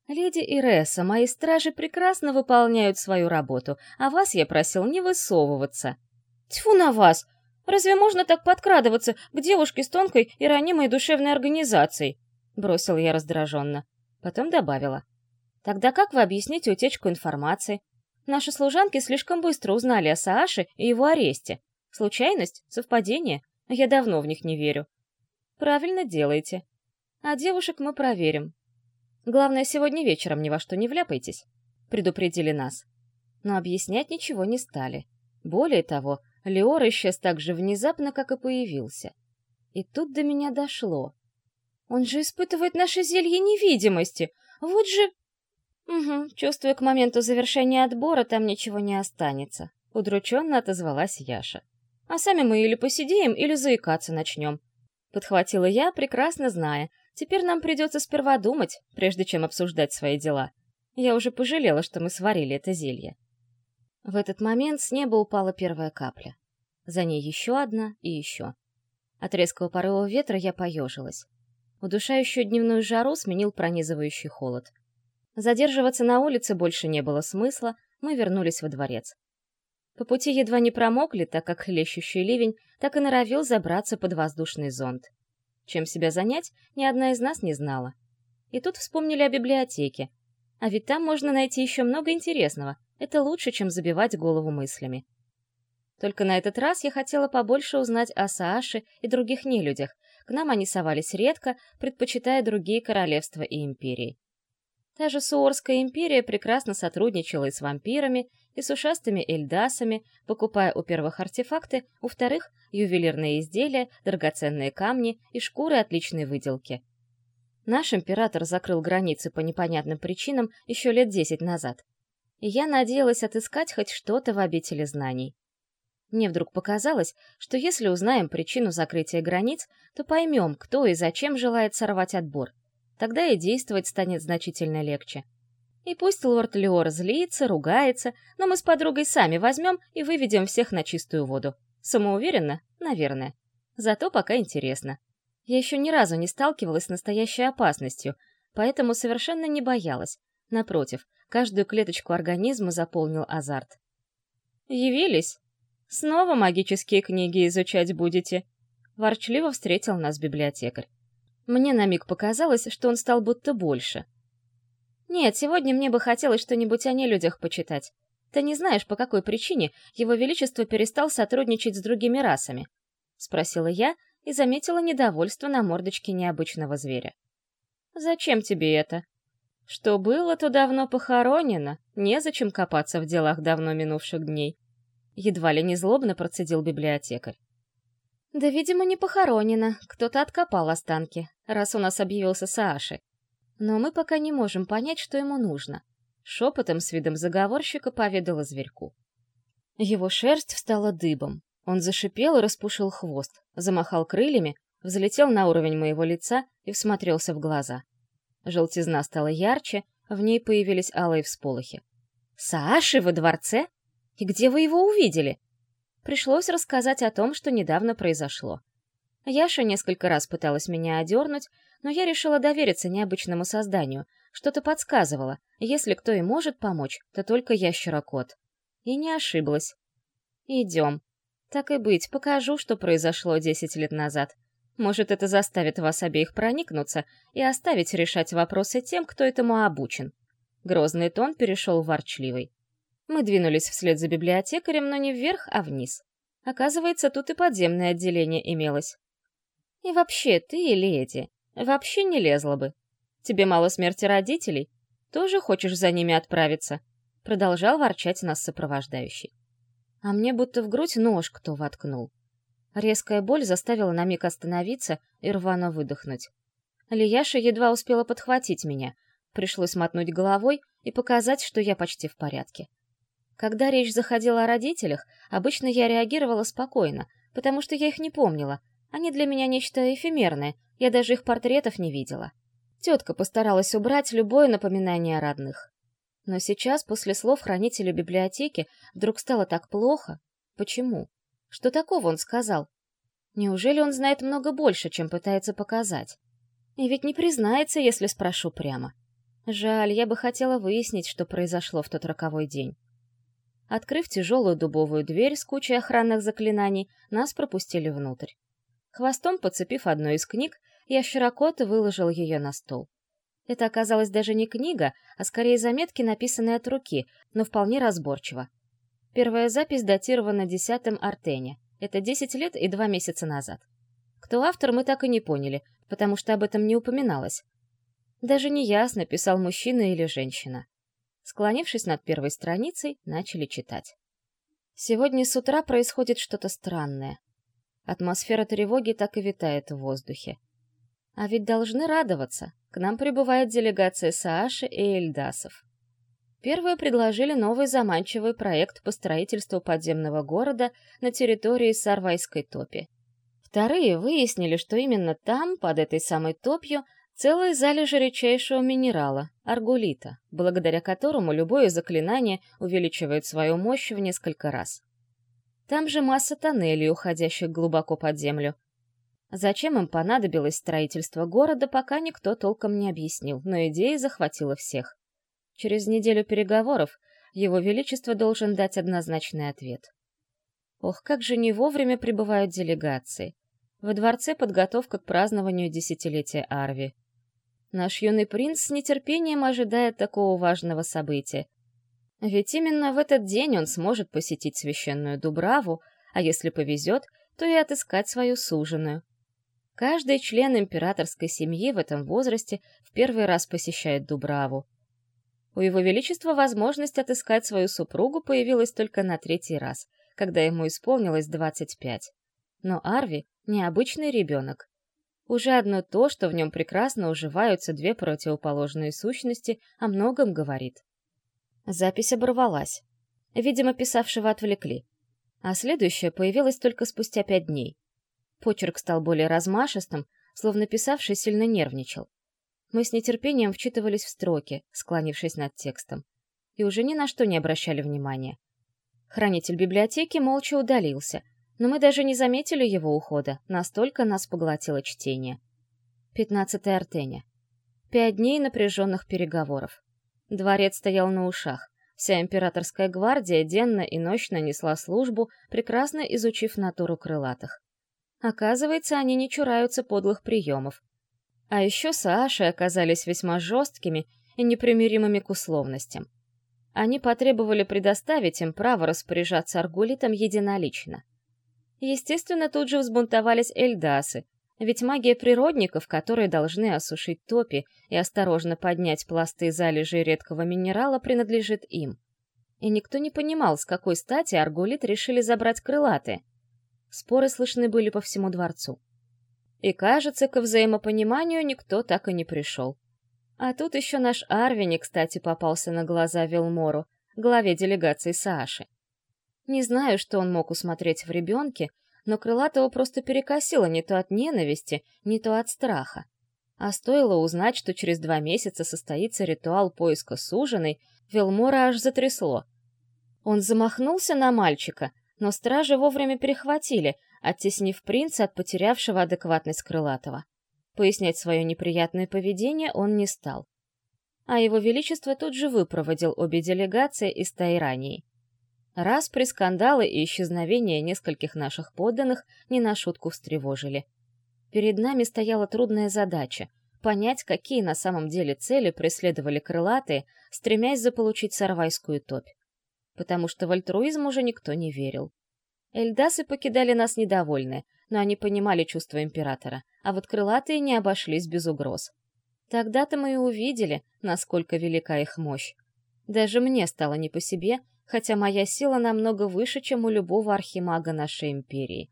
Speaker 1: «Леди Иреса, мои стражи прекрасно выполняют свою работу, а вас я просил не высовываться». «Тьфу на вас! Разве можно так подкрадываться к девушке с тонкой и ранимой душевной организацией?» — бросил я раздраженно. Потом добавила. «Тогда как вы объясните утечку информации? Наши служанки слишком быстро узнали о Сааше и его аресте. Случайность? Совпадение? Я давно в них не верю». «Правильно делаете. А девушек мы проверим. Главное, сегодня вечером ни во что не вляпайтесь», — предупредили нас. Но объяснять ничего не стали. Более того, Леор исчез так же внезапно, как и появился. И тут до меня дошло. Он же испытывает наше зелье невидимости. Вот же... Угу, чувствую, к моменту завершения отбора там ничего не останется. Удрученно отозвалась Яша. А сами мы или посидеем, или заикаться начнем. Подхватила я, прекрасно зная. Теперь нам придется сперва думать, прежде чем обсуждать свои дела. Я уже пожалела, что мы сварили это зелье. В этот момент с неба упала первая капля. За ней еще одна и еще. От резкого порыва ветра я поежилась. Удушающую дневную жару сменил пронизывающий холод. Задерживаться на улице больше не было смысла, мы вернулись во дворец. По пути едва не промокли, так как хлещущий ливень так и норовил забраться под воздушный зонт. Чем себя занять, ни одна из нас не знала. И тут вспомнили о библиотеке. А ведь там можно найти еще много интересного. Это лучше, чем забивать голову мыслями. Только на этот раз я хотела побольше узнать о Сааше и других нелюдях, к нам они совались редко, предпочитая другие королевства и империи. Та же Суорская империя прекрасно сотрудничала и с вампирами, и с ушастыми эльдасами, покупая у первых артефакты, у вторых — ювелирные изделия, драгоценные камни и шкуры отличной выделки. Наш император закрыл границы по непонятным причинам еще лет десять назад. и я надеялась отыскать хоть что-то в обители знаний. Мне вдруг показалось, что если узнаем причину закрытия границ, то поймем, кто и зачем желает сорвать отбор. Тогда и действовать станет значительно легче. И пусть лорд Леор злится, ругается, но мы с подругой сами возьмем и выведем всех на чистую воду. Самоуверенно? Наверное. Зато пока интересно. Я еще ни разу не сталкивалась с настоящей опасностью, поэтому совершенно не боялась. Напротив, каждую клеточку организма заполнил азарт. «Явились? Снова магические книги изучать будете?» Ворчливо встретил нас библиотекарь. Мне на миг показалось, что он стал будто больше. «Нет, сегодня мне бы хотелось что-нибудь о нелюдях почитать. Ты не знаешь, по какой причине Его Величество перестал сотрудничать с другими расами?» — спросила я и заметила недовольство на мордочке необычного зверя. «Зачем тебе это?» «Что было, то давно похоронено, незачем копаться в делах давно минувших дней». Едва ли не злобно процедил библиотекарь. «Да, видимо, не похоронено, кто-то откопал останки, раз у нас объявился Сааши. Но мы пока не можем понять, что ему нужно. Шепотом с видом заговорщика поведала зверьку. Его шерсть встала дыбом. Он зашипел и распушил хвост, замахал крыльями, взлетел на уровень моего лица и всмотрелся в глаза. Желтизна стала ярче, в ней появились алые всполохи. «Сааши во дворце? И где вы его увидели?» Пришлось рассказать о том, что недавно произошло. Яша несколько раз пыталась меня одернуть, но я решила довериться необычному созданию. Что-то подсказывало, если кто и может помочь, то только ящерокот. И не ошиблась. «Идем», так и быть, покажу, что произошло десять лет назад. Может, это заставит вас обеих проникнуться и оставить решать вопросы тем, кто этому обучен. Грозный тон перешел в ворчливый. Мы двинулись вслед за библиотекарем, но не вверх, а вниз. Оказывается, тут и подземное отделение имелось. И вообще, ты, леди, вообще не лезла бы. Тебе мало смерти родителей? Тоже хочешь за ними отправиться?» Продолжал ворчать нас сопровождающий а мне будто в грудь нож кто воткнул. Резкая боль заставила на миг остановиться и рвано выдохнуть. Лияша едва успела подхватить меня. Пришлось мотнуть головой и показать, что я почти в порядке. Когда речь заходила о родителях, обычно я реагировала спокойно, потому что я их не помнила. Они для меня нечто эфемерное, я даже их портретов не видела. Тетка постаралась убрать любое напоминание о родных. Но сейчас, после слов хранителя библиотеки, вдруг стало так плохо. Почему? Что такого он сказал? Неужели он знает много больше, чем пытается показать? И ведь не признается, если спрошу прямо. Жаль, я бы хотела выяснить, что произошло в тот роковой день. Открыв тяжелую дубовую дверь с кучей охранных заклинаний, нас пропустили внутрь. Хвостом подцепив одну из книг, я широко выложил ее на стол. Это оказалась даже не книга, а скорее заметки, написанные от руки, но вполне разборчиво. Первая запись датирована десятым Артене. Это 10 лет и 2 месяца назад. Кто автор, мы так и не поняли, потому что об этом не упоминалось. Даже не ясно, писал мужчина или женщина. Склонившись над первой страницей, начали читать. Сегодня с утра происходит что-то странное. Атмосфера тревоги так и витает в воздухе. А ведь должны радоваться. К нам прибывает делегация Сааши и Эльдасов. Первые предложили новый заманчивый проект по строительству подземного города на территории Сарвайской топи. Вторые выяснили, что именно там, под этой самой топью, целые залежи редчайшего минерала — аргулита, благодаря которому любое заклинание увеличивает свою мощь в несколько раз. Там же масса тоннелей, уходящих глубоко под землю, Зачем им понадобилось строительство города, пока никто толком не объяснил, но идея захватила всех. Через неделю переговоров его Величество должен дать однозначный ответ. Ох, как же не вовремя прибывают делегации. Во дворце подготовка к празднованию десятилетия Арви. Наш юный принц с нетерпением ожидает такого важного события. Ведь именно в этот день он сможет посетить священную Дубраву, а если повезет, то и отыскать свою суженую. Каждый член императорской семьи в этом возрасте в первый раз посещает Дубраву. У его величества возможность отыскать свою супругу появилась только на третий раз, когда ему исполнилось 25. Но Арви — необычный ребенок. Уже одно то, что в нем прекрасно уживаются две противоположные сущности, о многом говорит. Запись оборвалась. Видимо, писавшего отвлекли. А следующая появилась только спустя пять дней. Почерк стал более размашистым, словно писавший сильно нервничал. Мы с нетерпением вчитывались в строки, склонившись над текстом, и уже ни на что не обращали внимания. Хранитель библиотеки молча удалился, но мы даже не заметили его ухода, настолько нас поглотило чтение. Пятнадцатая Артеня. Пять дней напряженных переговоров. Дворец стоял на ушах. Вся императорская гвардия денно и ночно несла службу, прекрасно изучив натуру крылатых. Оказывается, они не чураются подлых приемов. А еще Сааши оказались весьма жесткими и непримиримыми к условностям. Они потребовали предоставить им право распоряжаться аргулитом единолично. Естественно, тут же взбунтовались эльдасы, ведь магия природников, которые должны осушить топи и осторожно поднять пласты залежей редкого минерала, принадлежит им. И никто не понимал, с какой стати аргулит решили забрать крылатые. Споры слышны были по всему дворцу. И, кажется, к взаимопониманию никто так и не пришел. А тут еще наш Арвини, кстати, попался на глаза Вилмору, главе делегации Сааши. Не знаю, что он мог усмотреть в ребенке, но Крылатого просто перекосило не то от ненависти, не то от страха. А стоило узнать, что через два месяца состоится ритуал поиска суженой, Вилмора аж затрясло. Он замахнулся на мальчика, но стражи вовремя перехватили, оттеснив принца от потерявшего адекватность Крылатого. Пояснять свое неприятное поведение он не стал. А его величество тут же выпроводил обе делегации из Тайрании. Раз при скандалы и исчезновение нескольких наших подданных не на шутку встревожили. Перед нами стояла трудная задача — понять, какие на самом деле цели преследовали крылатые, стремясь заполучить сарвайскую топь. Потому что в альтруизм уже никто не верил. Эльдасы покидали нас недовольны, но они понимали чувства императора, а вот крылатые не обошлись без угроз. Тогда-то мы и увидели, насколько велика их мощь. Даже мне стало не по себе, хотя моя сила намного выше, чем у любого архимага нашей империи.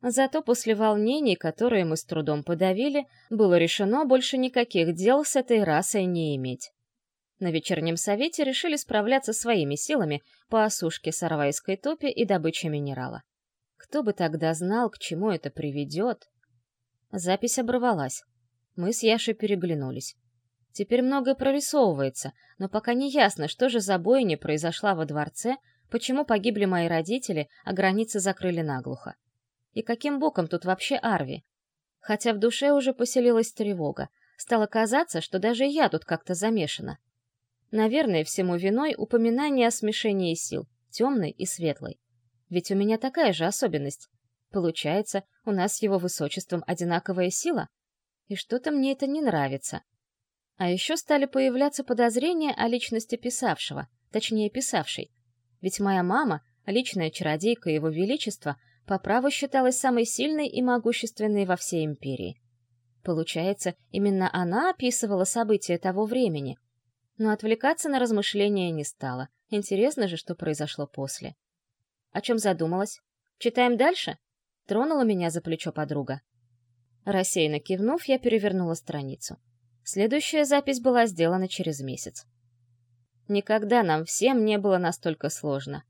Speaker 1: Зато после волнений, которые мы с трудом подавили, было решено больше никаких дел с этой расой не иметь. На вечернем совете решили справляться своими силами по осушке сарвайской топи и добыче минерала. Кто бы тогда знал, к чему это приведет? Запись оборвалась. Мы с Яшей переглянулись. Теперь многое прорисовывается, но пока не ясно, что же за бойня произошла во дворце, почему погибли мои родители, а границы закрыли наглухо. И каким боком тут вообще Арви? Хотя в душе уже поселилась тревога. Стало казаться, что даже я тут как-то замешана. Наверное, всему виной упоминание о смешении сил, темной и светлой. Ведь у меня такая же особенность. Получается, у нас с его высочеством одинаковая сила? И что-то мне это не нравится. А еще стали появляться подозрения о личности писавшего, точнее писавшей. Ведь моя мама, личная чародейка его величества, по праву считалась самой сильной и могущественной во всей империи. Получается, именно она описывала события того времени — но отвлекаться на размышления не стала. Интересно же, что произошло после. О чем задумалась? Читаем дальше? Тронула меня за плечо подруга. Рассеянно кивнув, я перевернула страницу. Следующая запись была сделана через месяц. Никогда нам всем не было настолько сложно.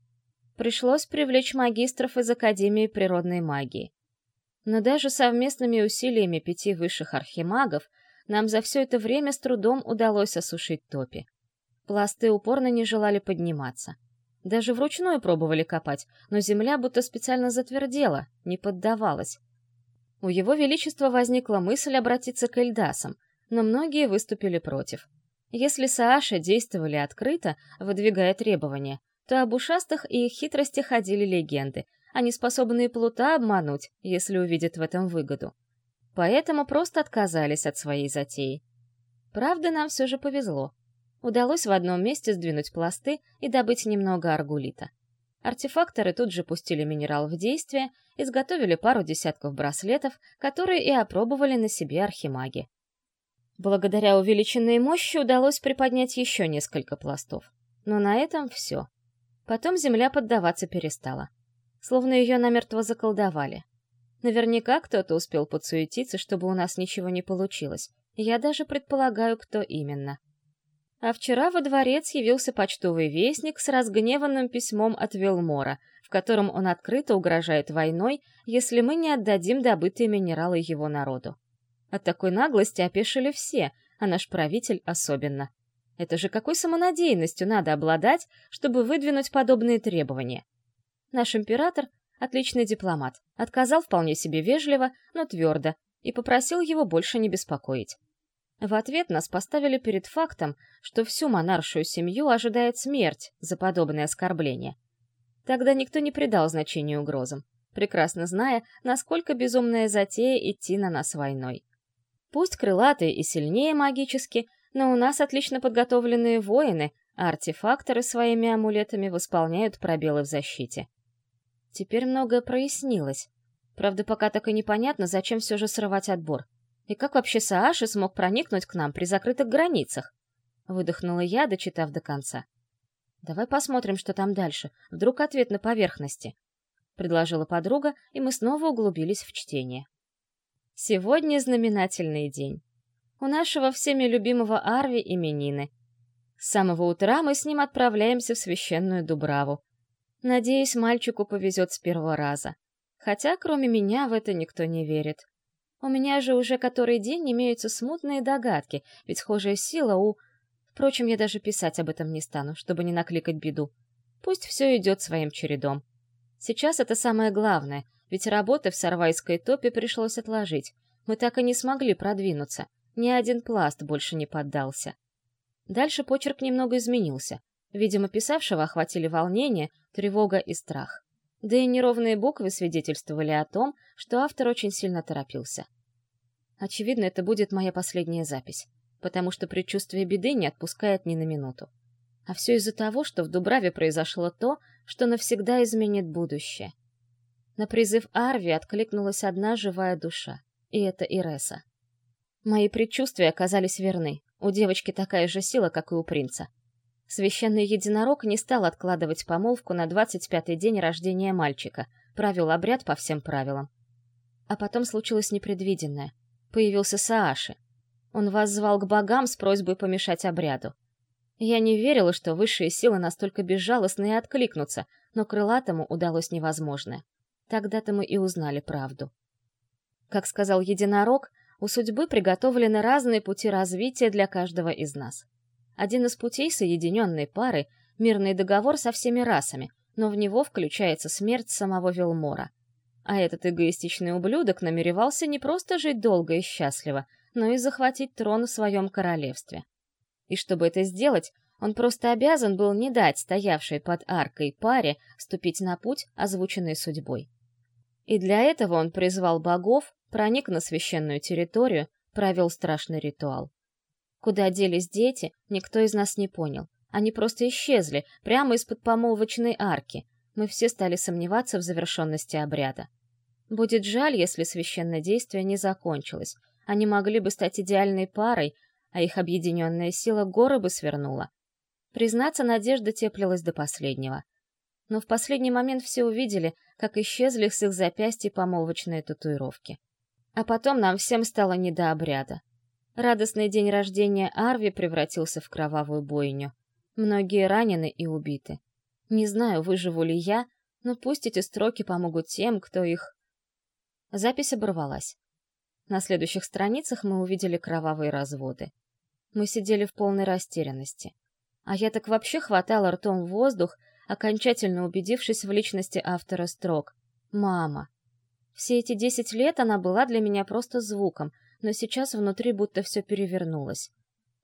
Speaker 1: Пришлось привлечь магистров из Академии природной магии. Но даже совместными усилиями пяти высших архимагов нам за все это время с трудом удалось осушить топи. Пласты упорно не желали подниматься. Даже вручную пробовали копать, но земля будто специально затвердела, не поддавалась. У его величества возникла мысль обратиться к Эльдасам, но многие выступили против. Если Сааша действовали открыто, выдвигая требования, то об ушастых и их хитрости ходили легенды, они способны плута обмануть, если увидят в этом выгоду поэтому просто отказались от своей затеи. Правда, нам все же повезло. Удалось в одном месте сдвинуть пласты и добыть немного аргулита. Артефакторы тут же пустили минерал в действие, изготовили пару десятков браслетов, которые и опробовали на себе архимаги. Благодаря увеличенной мощи удалось приподнять еще несколько пластов. Но на этом все. Потом земля поддаваться перестала. Словно ее намертво заколдовали. Наверняка кто-то успел подсуетиться, чтобы у нас ничего не получилось. Я даже предполагаю, кто именно. А вчера во дворец явился почтовый вестник с разгневанным письмом от Велмора, в котором он открыто угрожает войной, если мы не отдадим добытые минералы его народу. От такой наглости опешили все, а наш правитель особенно. Это же какой самонадеянностью надо обладать, чтобы выдвинуть подобные требования? Наш император — отличный дипломат, отказал вполне себе вежливо, но твердо, и попросил его больше не беспокоить. В ответ нас поставили перед фактом, что всю монаршую семью ожидает смерть за подобное оскорбление. Тогда никто не придал значения угрозам, прекрасно зная, насколько безумная затея идти на нас войной. Пусть крылатые и сильнее магически, но у нас отлично подготовленные воины, а артефакторы своими амулетами восполняют пробелы в защите. Теперь многое прояснилось. Правда, пока так и непонятно, зачем все же срывать отбор. И как вообще Сааши смог проникнуть к нам при закрытых границах? Выдохнула я, дочитав до конца. «Давай посмотрим, что там дальше. Вдруг ответ на поверхности», — предложила подруга, и мы снова углубились в чтение. Сегодня знаменательный день. У нашего всеми любимого Арви именины. С самого утра мы с ним отправляемся в священную Дубраву. Надеюсь, мальчику повезет с первого раза. Хотя, кроме меня, в это никто не верит. У меня же уже который день имеются смутные догадки, ведь схожая сила у... Впрочем, я даже писать об этом не стану, чтобы не накликать беду. Пусть все идет своим чередом. Сейчас это самое главное, ведь работы в Сарвайской топе пришлось отложить. Мы так и не смогли продвинуться. Ни один пласт больше не поддался. Дальше почерк немного изменился. Видимо, писавшего охватили волнение, тревога и страх. Да и неровные буквы свидетельствовали о том, что автор очень сильно торопился. Очевидно, это будет моя последняя запись, потому что предчувствие беды не отпускает ни на минуту. А все из-за того, что в Дубраве произошло то, что навсегда изменит будущее. На призыв Арви откликнулась одна живая душа, и это Иреса. Мои предчувствия оказались верны. У девочки такая же сила, как и у принца. Священный единорог не стал откладывать помолвку на 25-й день рождения мальчика, провел обряд по всем правилам. А потом случилось непредвиденное. Появился Сааши. Он воззвал к богам с просьбой помешать обряду. Я не верила, что высшие силы настолько безжалостны и откликнутся, но крылатому удалось невозможное. Тогда-то мы и узнали правду. Как сказал единорог, у судьбы приготовлены разные пути развития для каждого из нас. Один из путей соединенной пары — мирный договор со всеми расами, но в него включается смерть самого Велмора. А этот эгоистичный ублюдок намеревался не просто жить долго и счастливо, но и захватить трон в своем королевстве. И чтобы это сделать, он просто обязан был не дать стоявшей под аркой паре ступить на путь, озвученный судьбой. И для этого он призвал богов, проник на священную территорию, провел страшный ритуал. Куда делись дети, никто из нас не понял. Они просто исчезли, прямо из-под помолвочной арки. Мы все стали сомневаться в завершенности обряда. Будет жаль, если священное действие не закончилось. Они могли бы стать идеальной парой, а их объединенная сила горы бы свернула. Признаться, надежда теплилась до последнего. Но в последний момент все увидели, как исчезли с их запястья помолвочные татуировки. А потом нам всем стало не до обряда. Радостный день рождения Арви превратился в кровавую бойню. Многие ранены и убиты. Не знаю, выживу ли я, но пусть эти строки помогут тем, кто их... Запись оборвалась. На следующих страницах мы увидели кровавые разводы. Мы сидели в полной растерянности. А я так вообще хватала ртом воздух, окончательно убедившись в личности автора строк. Мама. Все эти десять лет она была для меня просто звуком — но сейчас внутри будто все перевернулось.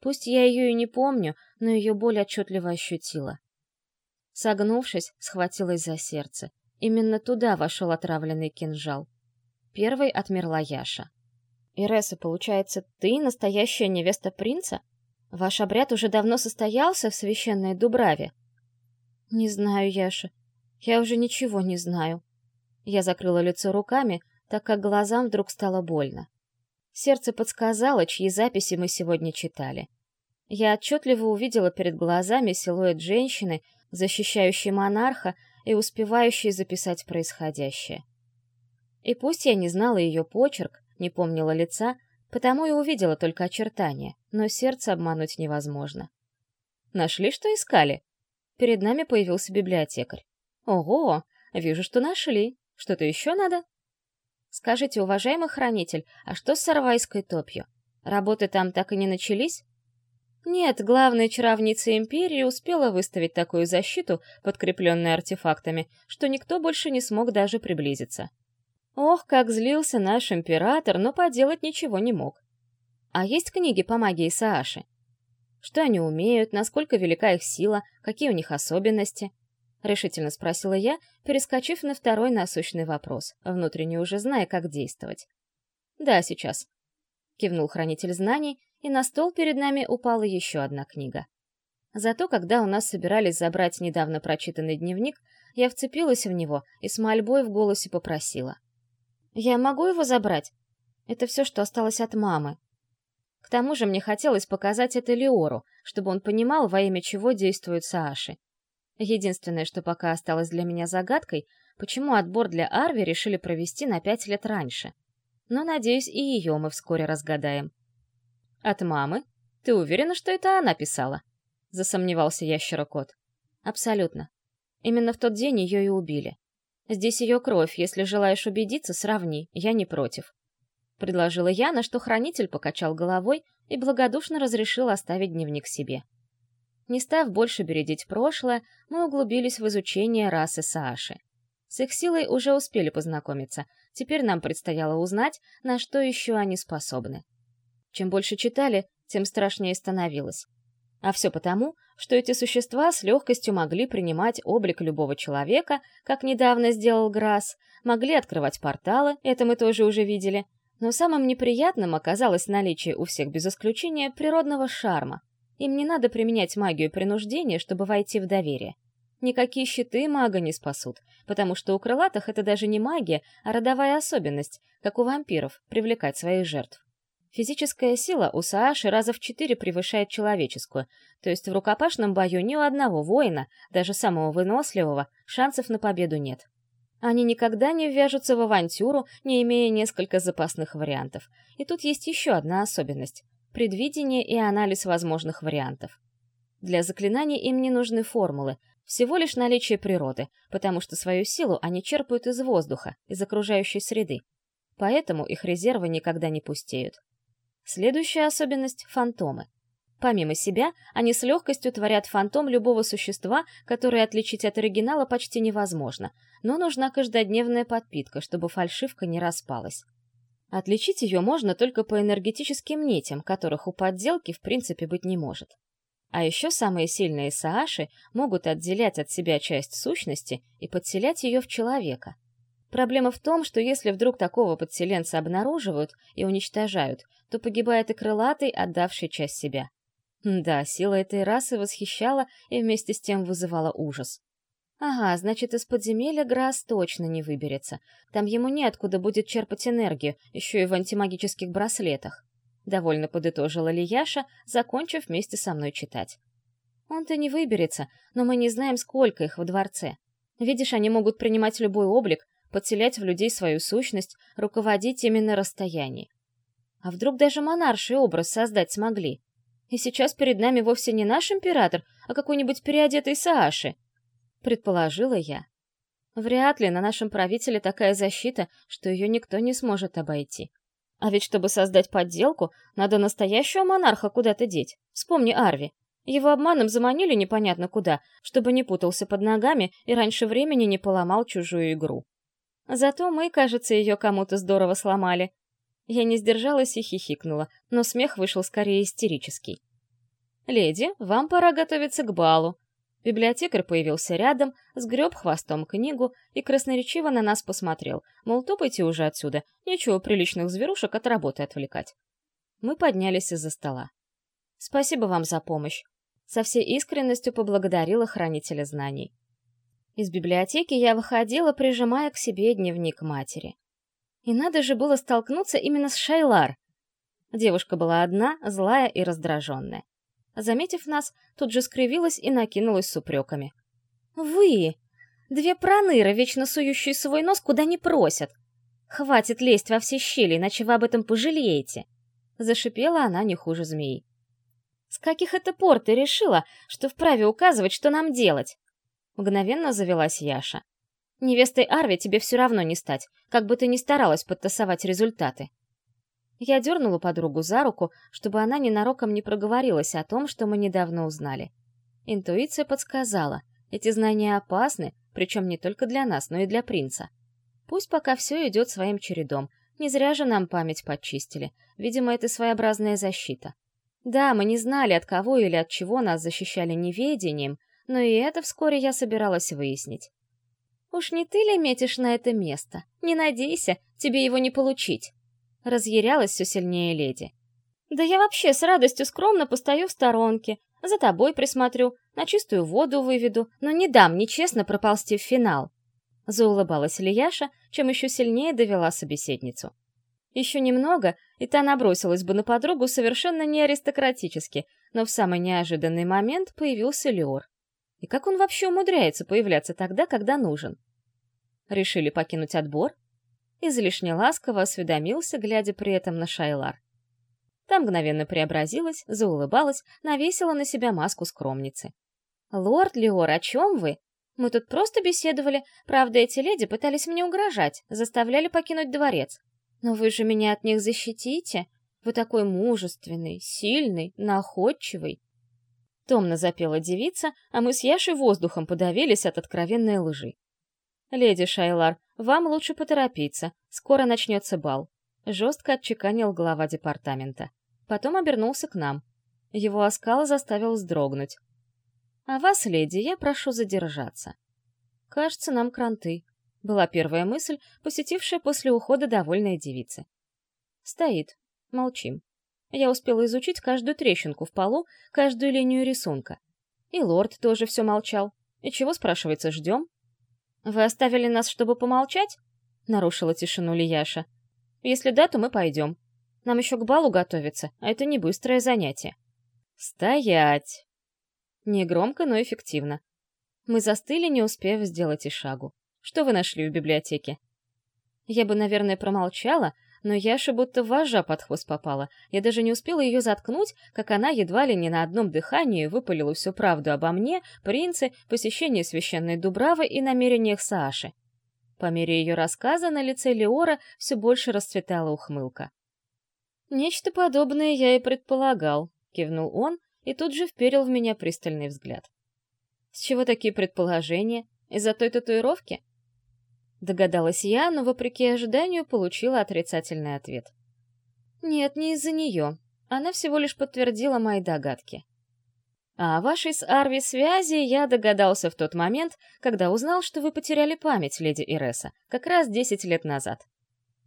Speaker 1: Пусть я ее и не помню, но ее боль отчетливо ощутила. Согнувшись, схватилась за сердце. Именно туда вошел отравленный кинжал. Первой отмерла Яша. «Иреса, получается, ты настоящая невеста принца? Ваш обряд уже давно состоялся в священной Дубраве?» «Не знаю, Яша. Я уже ничего не знаю». Я закрыла лицо руками, так как глазам вдруг стало больно. Сердце подсказало, чьи записи мы сегодня читали. Я отчетливо увидела перед глазами силуэт женщины, защищающей монарха и успевающей записать происходящее. И пусть я не знала ее почерк, не помнила лица, потому и увидела только очертания, но сердце обмануть невозможно. Нашли, что искали?» Перед нами появился библиотекарь. «Ого, вижу, что нашли. Что-то еще надо?» «Скажите, уважаемый хранитель, а что с Сарвайской топью? Работы там так и не начались?» Нет, главная чаровница Империи успела выставить такую защиту, подкрепленную артефактами, что никто больше не смог даже приблизиться. Ох, как злился наш император, но поделать ничего не мог. А есть книги по магии Сааши? Что они умеют, насколько велика их сила, какие у них особенности? Решительно спросила я, перескочив на второй насущный вопрос, внутренне уже зная, как действовать. «Да, сейчас», — кивнул хранитель знаний, и на стол перед нами упала еще одна книга. Зато, когда у нас собирались забрать недавно прочитанный дневник, я вцепилась в него и с мольбой в голосе попросила. «Я могу его забрать? Это все, что осталось от мамы. К тому же мне хотелось показать это Леору, чтобы он понимал, во имя чего действуют Сааши. Единственное, что пока осталось для меня загадкой, почему отбор для Арви решили провести на пять лет раньше. Но, надеюсь, и ее мы вскоре разгадаем. «От мамы? Ты уверена, что это она писала?» — засомневался ящерокот. «Абсолютно. Именно в тот день ее и убили. Здесь ее кровь, если желаешь убедиться, сравни, я не против. — предложила я, на что хранитель покачал головой и благодушно разрешил оставить дневник себе. Не став больше бередить прошлое, мы углубились в изучение расы Сааши. С их силой уже успели познакомиться, теперь нам предстояло узнать, на что еще они способны. Чем больше читали, тем страшнее становилось. А все потому, что эти существа с легкостью могли принимать облик любого человека, как недавно сделал Грасс, могли открывать порталы, это мы тоже уже видели, но самым неприятным оказалось наличие у всех без исключения природного шарма. Им не надо применять магию принуждения, чтобы войти в доверие. Никакие щиты мага не спасут, потому что у крылатых это даже не магия, а родовая особенность, как у вампиров, привлекать своих жертв. Физическая сила у Сааши раза в четыре превышает человеческую, то есть в рукопашном бою ни у одного воина, даже самого выносливого, шансов на победу нет. Они никогда не ввяжутся в авантюру, не имея несколько запасных вариантов. И тут есть еще одна особенность — предвидение и анализ возможных вариантов. Для заклинаний им не нужны формулы, всего лишь наличие природы, потому что свою силу они черпают из воздуха, из окружающей среды. Поэтому их резервы никогда не пустеют. Следующая особенность — фантомы. Помимо себя, они с легкостью творят фантом любого существа, которое отличить от оригинала почти невозможно, но нужна каждодневная подпитка, чтобы фальшивка не распалась. Отличить ее можно только по энергетическим нитям, которых у подделки в принципе быть не может. А еще самые сильные сааши могут отделять от себя часть сущности и подселять ее в человека. Проблема в том, что если вдруг такого подселенца обнаруживают и уничтожают, то погибает и крылатый, отдавший часть себя. Да, сила этой расы восхищала и вместе с тем вызывала ужас. Ага, значит, из подземелья Грас точно не выберется. Там ему неоткуда будет черпать энергию, еще и в антимагических браслетах. Довольно подытожила Лияша, закончив вместе со мной читать. Он-то не выберется, но мы не знаем, сколько их в дворце. Видишь, они могут принимать любой облик, подселять в людей свою сущность, руководить именно расстоянии. А вдруг даже монарший образ создать смогли? И сейчас перед нами вовсе не наш император, а какой-нибудь переодетый Сааши. Предположила я. Вряд ли на нашем правителе такая защита, что ее никто не сможет обойти. А ведь чтобы создать подделку, надо настоящего монарха куда-то деть. Вспомни Арви. Его обманом заманили непонятно куда, чтобы не путался под ногами и раньше времени не поломал чужую игру. Зато мы, кажется, ее кому-то здорово сломали. Я не сдержалась и хихикнула, но смех вышел скорее истерический. «Леди, вам пора готовиться к балу». Библиотекарь появился рядом, сгреб хвостом книгу и красноречиво на нас посмотрел, мол, топайте уже отсюда, нечего приличных зверушек от работы отвлекать. Мы поднялись из-за стола. «Спасибо вам за помощь», — со всей искренностью поблагодарила хранителя знаний. Из библиотеки я выходила, прижимая к себе дневник матери. И надо же было столкнуться именно с Шайлар. Девушка была одна, злая и раздраженная. Заметив нас, тут же скривилась и накинулась с упреками. «Вы! Две проныры, вечно сующие свой нос, куда не просят! Хватит лезть во все щели, иначе вы об этом пожалеете!» Зашипела она не хуже змеи. С каких это пор ты решила, что вправе указывать, что нам делать? Мгновенно завелась Яша. Невестой Арви тебе все равно не стать, как бы ты ни старалась подтасовать результаты. Я дернула подругу за руку, чтобы она ненароком не проговорилась о том, что мы недавно узнали. Интуиция подсказала, эти знания опасны, причем не только для нас, но и для принца. Пусть пока все идет своим чередом, не зря же нам память подчистили, видимо, это своеобразная защита. Да, мы не знали, от кого или от чего нас защищали неведением, но и это вскоре я собиралась выяснить. «Уж не ты ли метишь на это место? Не надейся, тебе его не получить!» Разъярялась все сильнее леди. «Да я вообще с радостью скромно постою в сторонке, за тобой присмотрю, на чистую воду выведу, но не дам нечестно проползти в финал». Заулыбалась Ильяша, чем еще сильнее довела собеседницу. Еще немного, и та набросилась бы на подругу совершенно не аристократически, но в самый неожиданный момент появился Леор. И как он вообще умудряется появляться тогда, когда нужен? Решили покинуть отбор? Излишне ласково осведомился, глядя при этом на Шайлар. Та мгновенно преобразилась, заулыбалась, навесила на себя маску скромницы. «Лорд Леор, о чем вы? Мы тут просто беседовали, правда, эти леди пытались мне угрожать, заставляли покинуть дворец. Но вы же меня от них защитите? Вы такой мужественный, сильный, находчивый». Томно запела девица, а мы с Яшей воздухом подавились от откровенной лжи. «Леди Шайлар, вам лучше поторопиться, скоро начнется бал», — жестко отчеканил глава департамента. Потом обернулся к нам. Его оскал заставил вздрогнуть. «А вас, леди, я прошу задержаться». «Кажется, нам кранты», — была первая мысль, посетившая после ухода довольной девицы. «Стоит. Молчим. Я успела изучить каждую трещинку в полу, каждую линию рисунка. И лорд тоже все молчал. И чего, спрашивается, ждем?» «Вы оставили нас, чтобы помолчать?» — нарушила тишину Лияша. «Если да, то мы пойдем. Нам еще к балу готовиться, а это не быстрое занятие». «Стоять!» Негромко, но эффективно. Мы застыли, не успев сделать и шагу. Что вы нашли в библиотеке? Я бы, наверное, промолчала, но Яша будто вожа под хвост попала. Я даже не успела ее заткнуть, как она едва ли не на одном дыхании выпалила всю правду обо мне, принце, посещении священной Дубравы и намерениях Сааши. По мере ее рассказа на лице Леора все больше расцветала ухмылка. «Нечто подобное я и предполагал», — кивнул он и тут же вперил в меня пристальный взгляд. «С чего такие предположения? Из-за той татуировки?» Догадалась я, но, вопреки ожиданию, получила отрицательный ответ. «Нет, не из-за нее. Она всего лишь подтвердила мои догадки. А о вашей с Арви связи я догадался в тот момент, когда узнал, что вы потеряли память, леди Иреса, как раз десять лет назад.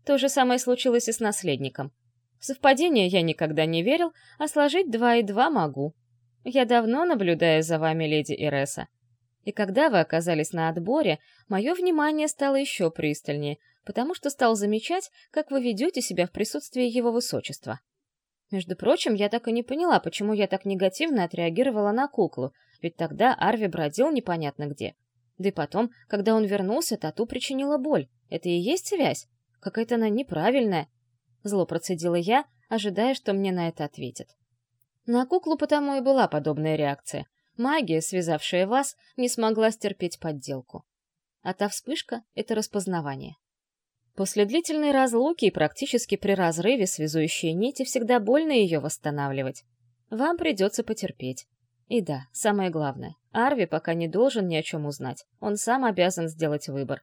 Speaker 1: То же самое случилось и с наследником. В совпадение я никогда не верил, а сложить два и два могу. Я давно наблюдаю за вами, леди Иреса. И когда вы оказались на отборе, мое внимание стало еще пристальнее, потому что стал замечать, как вы ведете себя в присутствии его высочества. Между прочим, я так и не поняла, почему я так негативно отреагировала на куклу, ведь тогда Арви бродил непонятно где. Да и потом, когда он вернулся, тату причинила боль. Это и есть связь? Какая-то она неправильная. Зло процедила я, ожидая, что мне на это ответят. На куклу потому и была подобная реакция. Магия, связавшая вас, не смогла стерпеть подделку. А та вспышка — это распознавание. После длительной разлуки и практически при разрыве связующие нити всегда больно ее восстанавливать. Вам придется потерпеть. И да, самое главное, Арви пока не должен ни о чем узнать. Он сам обязан сделать выбор.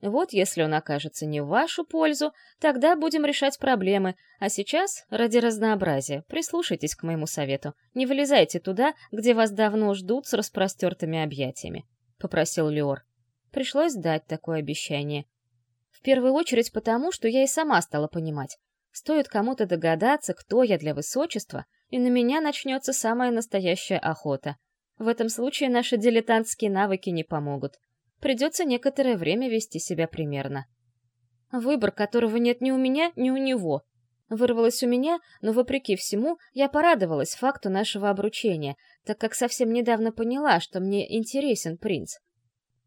Speaker 1: Вот если он окажется не в вашу пользу, тогда будем решать проблемы, а сейчас, ради разнообразия, прислушайтесь к моему совету. Не вылезайте туда, где вас давно ждут с распростертыми объятиями», — попросил Леор. Пришлось дать такое обещание. В первую очередь потому, что я и сама стала понимать. Стоит кому-то догадаться, кто я для высочества, и на меня начнется самая настоящая охота. В этом случае наши дилетантские навыки не помогут. Придется некоторое время вести себя примерно. Выбор, которого нет ни у меня, ни у него. Вырвалось у меня, но, вопреки всему, я порадовалась факту нашего обручения, так как совсем недавно поняла, что мне интересен принц.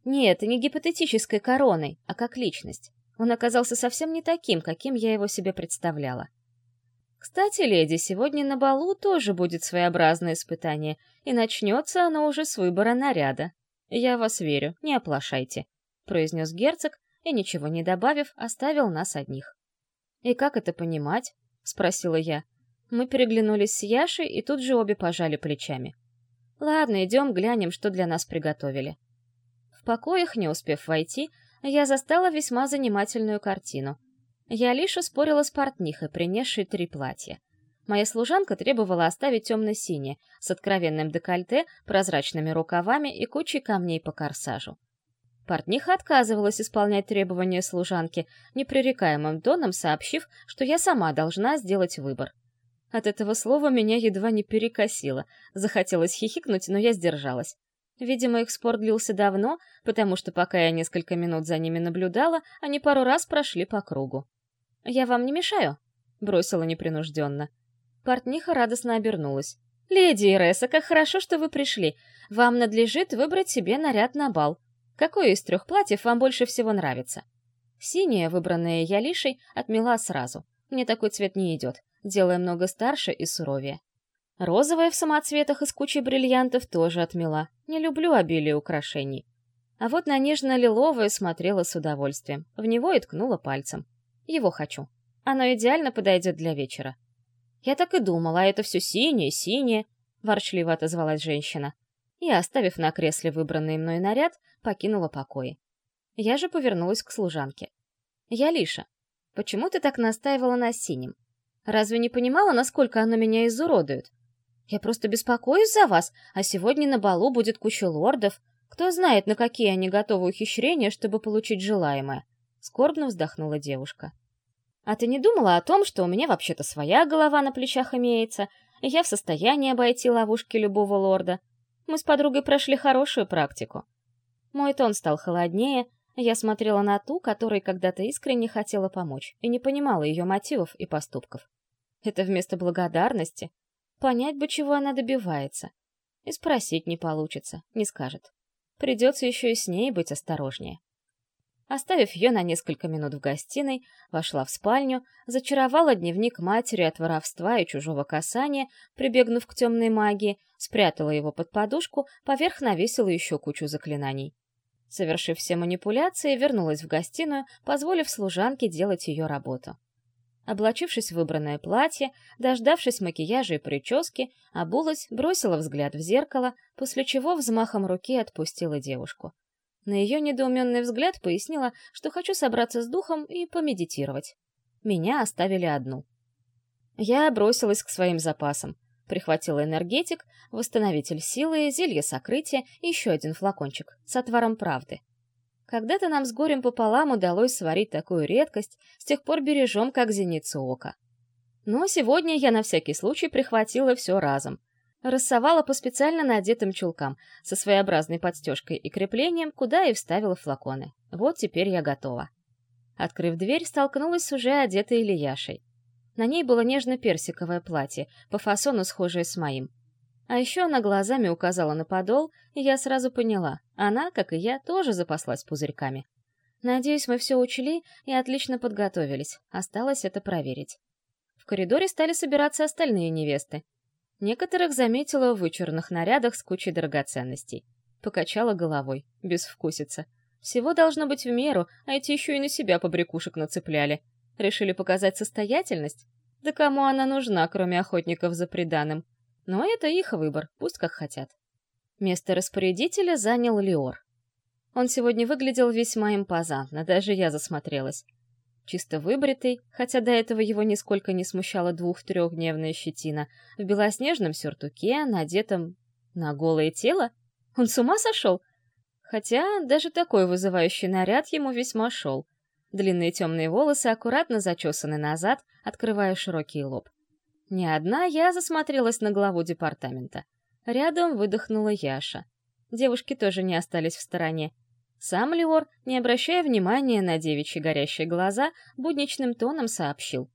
Speaker 1: Нет, не гипотетической короной, а как личность. Он оказался совсем не таким, каким я его себе представляла. Кстати, леди, сегодня на балу тоже будет своеобразное испытание, и начнется оно уже с выбора наряда. Я вас верю, не оплошайте», — произнес герцог и, ничего не добавив, оставил нас одних. «И как это понимать?» — спросила я. Мы переглянулись с Яшей и тут же обе пожали плечами. «Ладно, идем глянем, что для нас приготовили». В покоях, не успев войти, я застала весьма занимательную картину. Я лишь спорила с портнихой, принесшей три платья. Моя служанка требовала оставить темно-синее, с откровенным декольте, прозрачными рукавами и кучей камней по корсажу. Портниха отказывалась исполнять требования служанки, непререкаемым тоном сообщив, что я сама должна сделать выбор. От этого слова меня едва не перекосило. Захотелось хихикнуть, но я сдержалась. Видимо, их спор длился давно, потому что пока я несколько минут за ними наблюдала, они пару раз прошли по кругу. «Я вам не мешаю?» — бросила непринужденно. Портниха радостно обернулась. «Леди Иреса, как хорошо, что вы пришли. Вам надлежит выбрать себе наряд на бал. Какое из трех платьев вам больше всего нравится?» Синее, выбранное Ялишей, отмела сразу. Мне такой цвет не идет, делая много старше и суровее. Розовое в самоцветах и с кучей бриллиантов тоже отмела. Не люблю обилие украшений. А вот на нежно-лиловое смотрела с удовольствием. В него и ткнула пальцем. Его хочу. Оно идеально подойдет для вечера. Я так и думала, а это все синее, синее, ворчливо отозвалась женщина. И, оставив на кресле выбранный мной наряд, покинула покои. Я же повернулась к служанке. «Я Лиша. Почему ты так настаивала на синем? Разве не понимала, насколько оно меня изуродует? Я просто беспокоюсь за вас, а сегодня на балу будет куча лордов. Кто знает, на какие они готовы ухищрения, чтобы получить желаемое. Скорбно вздохнула девушка. А ты не думала о том, что у меня вообще-то своя голова на плечах имеется, и я в состоянии обойти ловушки любого лорда? Мы с подругой прошли хорошую практику. Мой тон стал холоднее, я смотрела на ту, которой когда-то искренне хотела помочь, и не понимала ее мотивов и поступков. Это вместо благодарности, Понять бы, чего она добивается. И спросить не получится, не скажет. Придется еще и с ней быть осторожнее. Оставив ее на несколько минут в гостиной, вошла в спальню, зачаровала дневник матери от воровства и чужого касания, прибегнув к темной магии, спрятала его под подушку, поверх навесила еще кучу заклинаний. Совершив все манипуляции, вернулась в гостиную, позволив служанке делать ее работу. Облачившись в выбранное платье, дождавшись макияжа и прически, обулась, бросила взгляд в зеркало, после чего взмахом руки отпустила девушку. На ее недоуменный взгляд пояснила, что хочу собраться с духом и помедитировать. Меня оставили одну. Я бросилась к своим запасам. Прихватила энергетик, восстановитель силы, зелье сокрытия и еще один флакончик с отваром правды. Когда-то нам с горем пополам удалось сварить такую редкость, с тех пор бережем, как зеницу ока. Но сегодня я на всякий случай прихватила все разом. Рассовала по специально надетым чулкам, со своеобразной подстежкой и креплением, куда и вставила флаконы. Вот теперь я готова. Открыв дверь, столкнулась с уже одетой Ильяшей. На ней было нежно-персиковое платье, по фасону схожее с моим. А еще она глазами указала на подол, и я сразу поняла, она, как и я, тоже запаслась пузырьками. Надеюсь, мы все учли и отлично подготовились, осталось это проверить. В коридоре стали собираться остальные невесты. Некоторых заметила в вычурных нарядах с кучей драгоценностей. Покачала головой, без вкусица. Всего должно быть в меру, а эти еще и на себя побрякушек нацепляли. Решили показать состоятельность? Да кому она нужна, кроме охотников за преданным? Но это их выбор, пусть как хотят. Место распорядителя занял Леор. Он сегодня выглядел весьма импозантно, даже я засмотрелась. Чисто выбритый, хотя до этого его нисколько не смущала двух-трехдневная щетина, в белоснежном сюртуке, надетом на голое тело? Он с ума сошел? Хотя даже такой вызывающий наряд ему весьма шел. Длинные темные волосы аккуратно зачесаны назад, открывая широкий лоб. Не одна я засмотрелась на главу департамента. Рядом выдохнула Яша. Девушки тоже не остались в стороне. Сам Леор, не обращая внимания на девичьи горящие глаза, будничным тоном сообщил.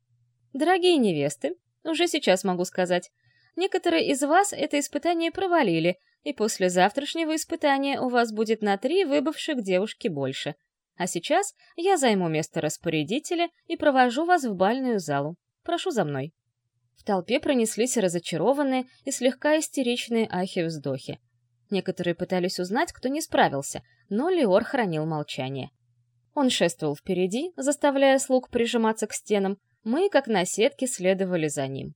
Speaker 1: «Дорогие невесты, уже сейчас могу сказать, некоторые из вас это испытание провалили, и после завтрашнего испытания у вас будет на три выбывших девушки больше. А сейчас я займу место распорядителя и провожу вас в бальную залу. Прошу за мной». В толпе пронеслись разочарованные и слегка истеричные ахи-вздохи. Некоторые пытались узнать, кто не справился, но Леор хранил молчание. Он шествовал впереди, заставляя слуг прижиматься к стенам, мы, как на сетке, следовали за ним.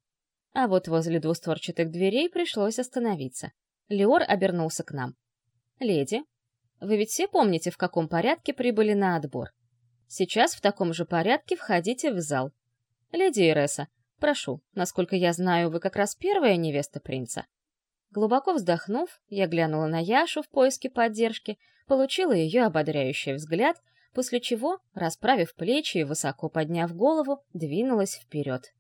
Speaker 1: А вот возле двустворчатых дверей пришлось остановиться. Леор обернулся к нам. «Леди, вы ведь все помните, в каком порядке прибыли на отбор? Сейчас в таком же порядке входите в зал. Леди Иреса, прошу, насколько я знаю, вы как раз первая невеста принца». Глубоко вздохнув, я глянула на Яшу в поиске поддержки, получила ее ободряющий взгляд, после чего, расправив плечи и высоко подняв голову, двинулась вперед.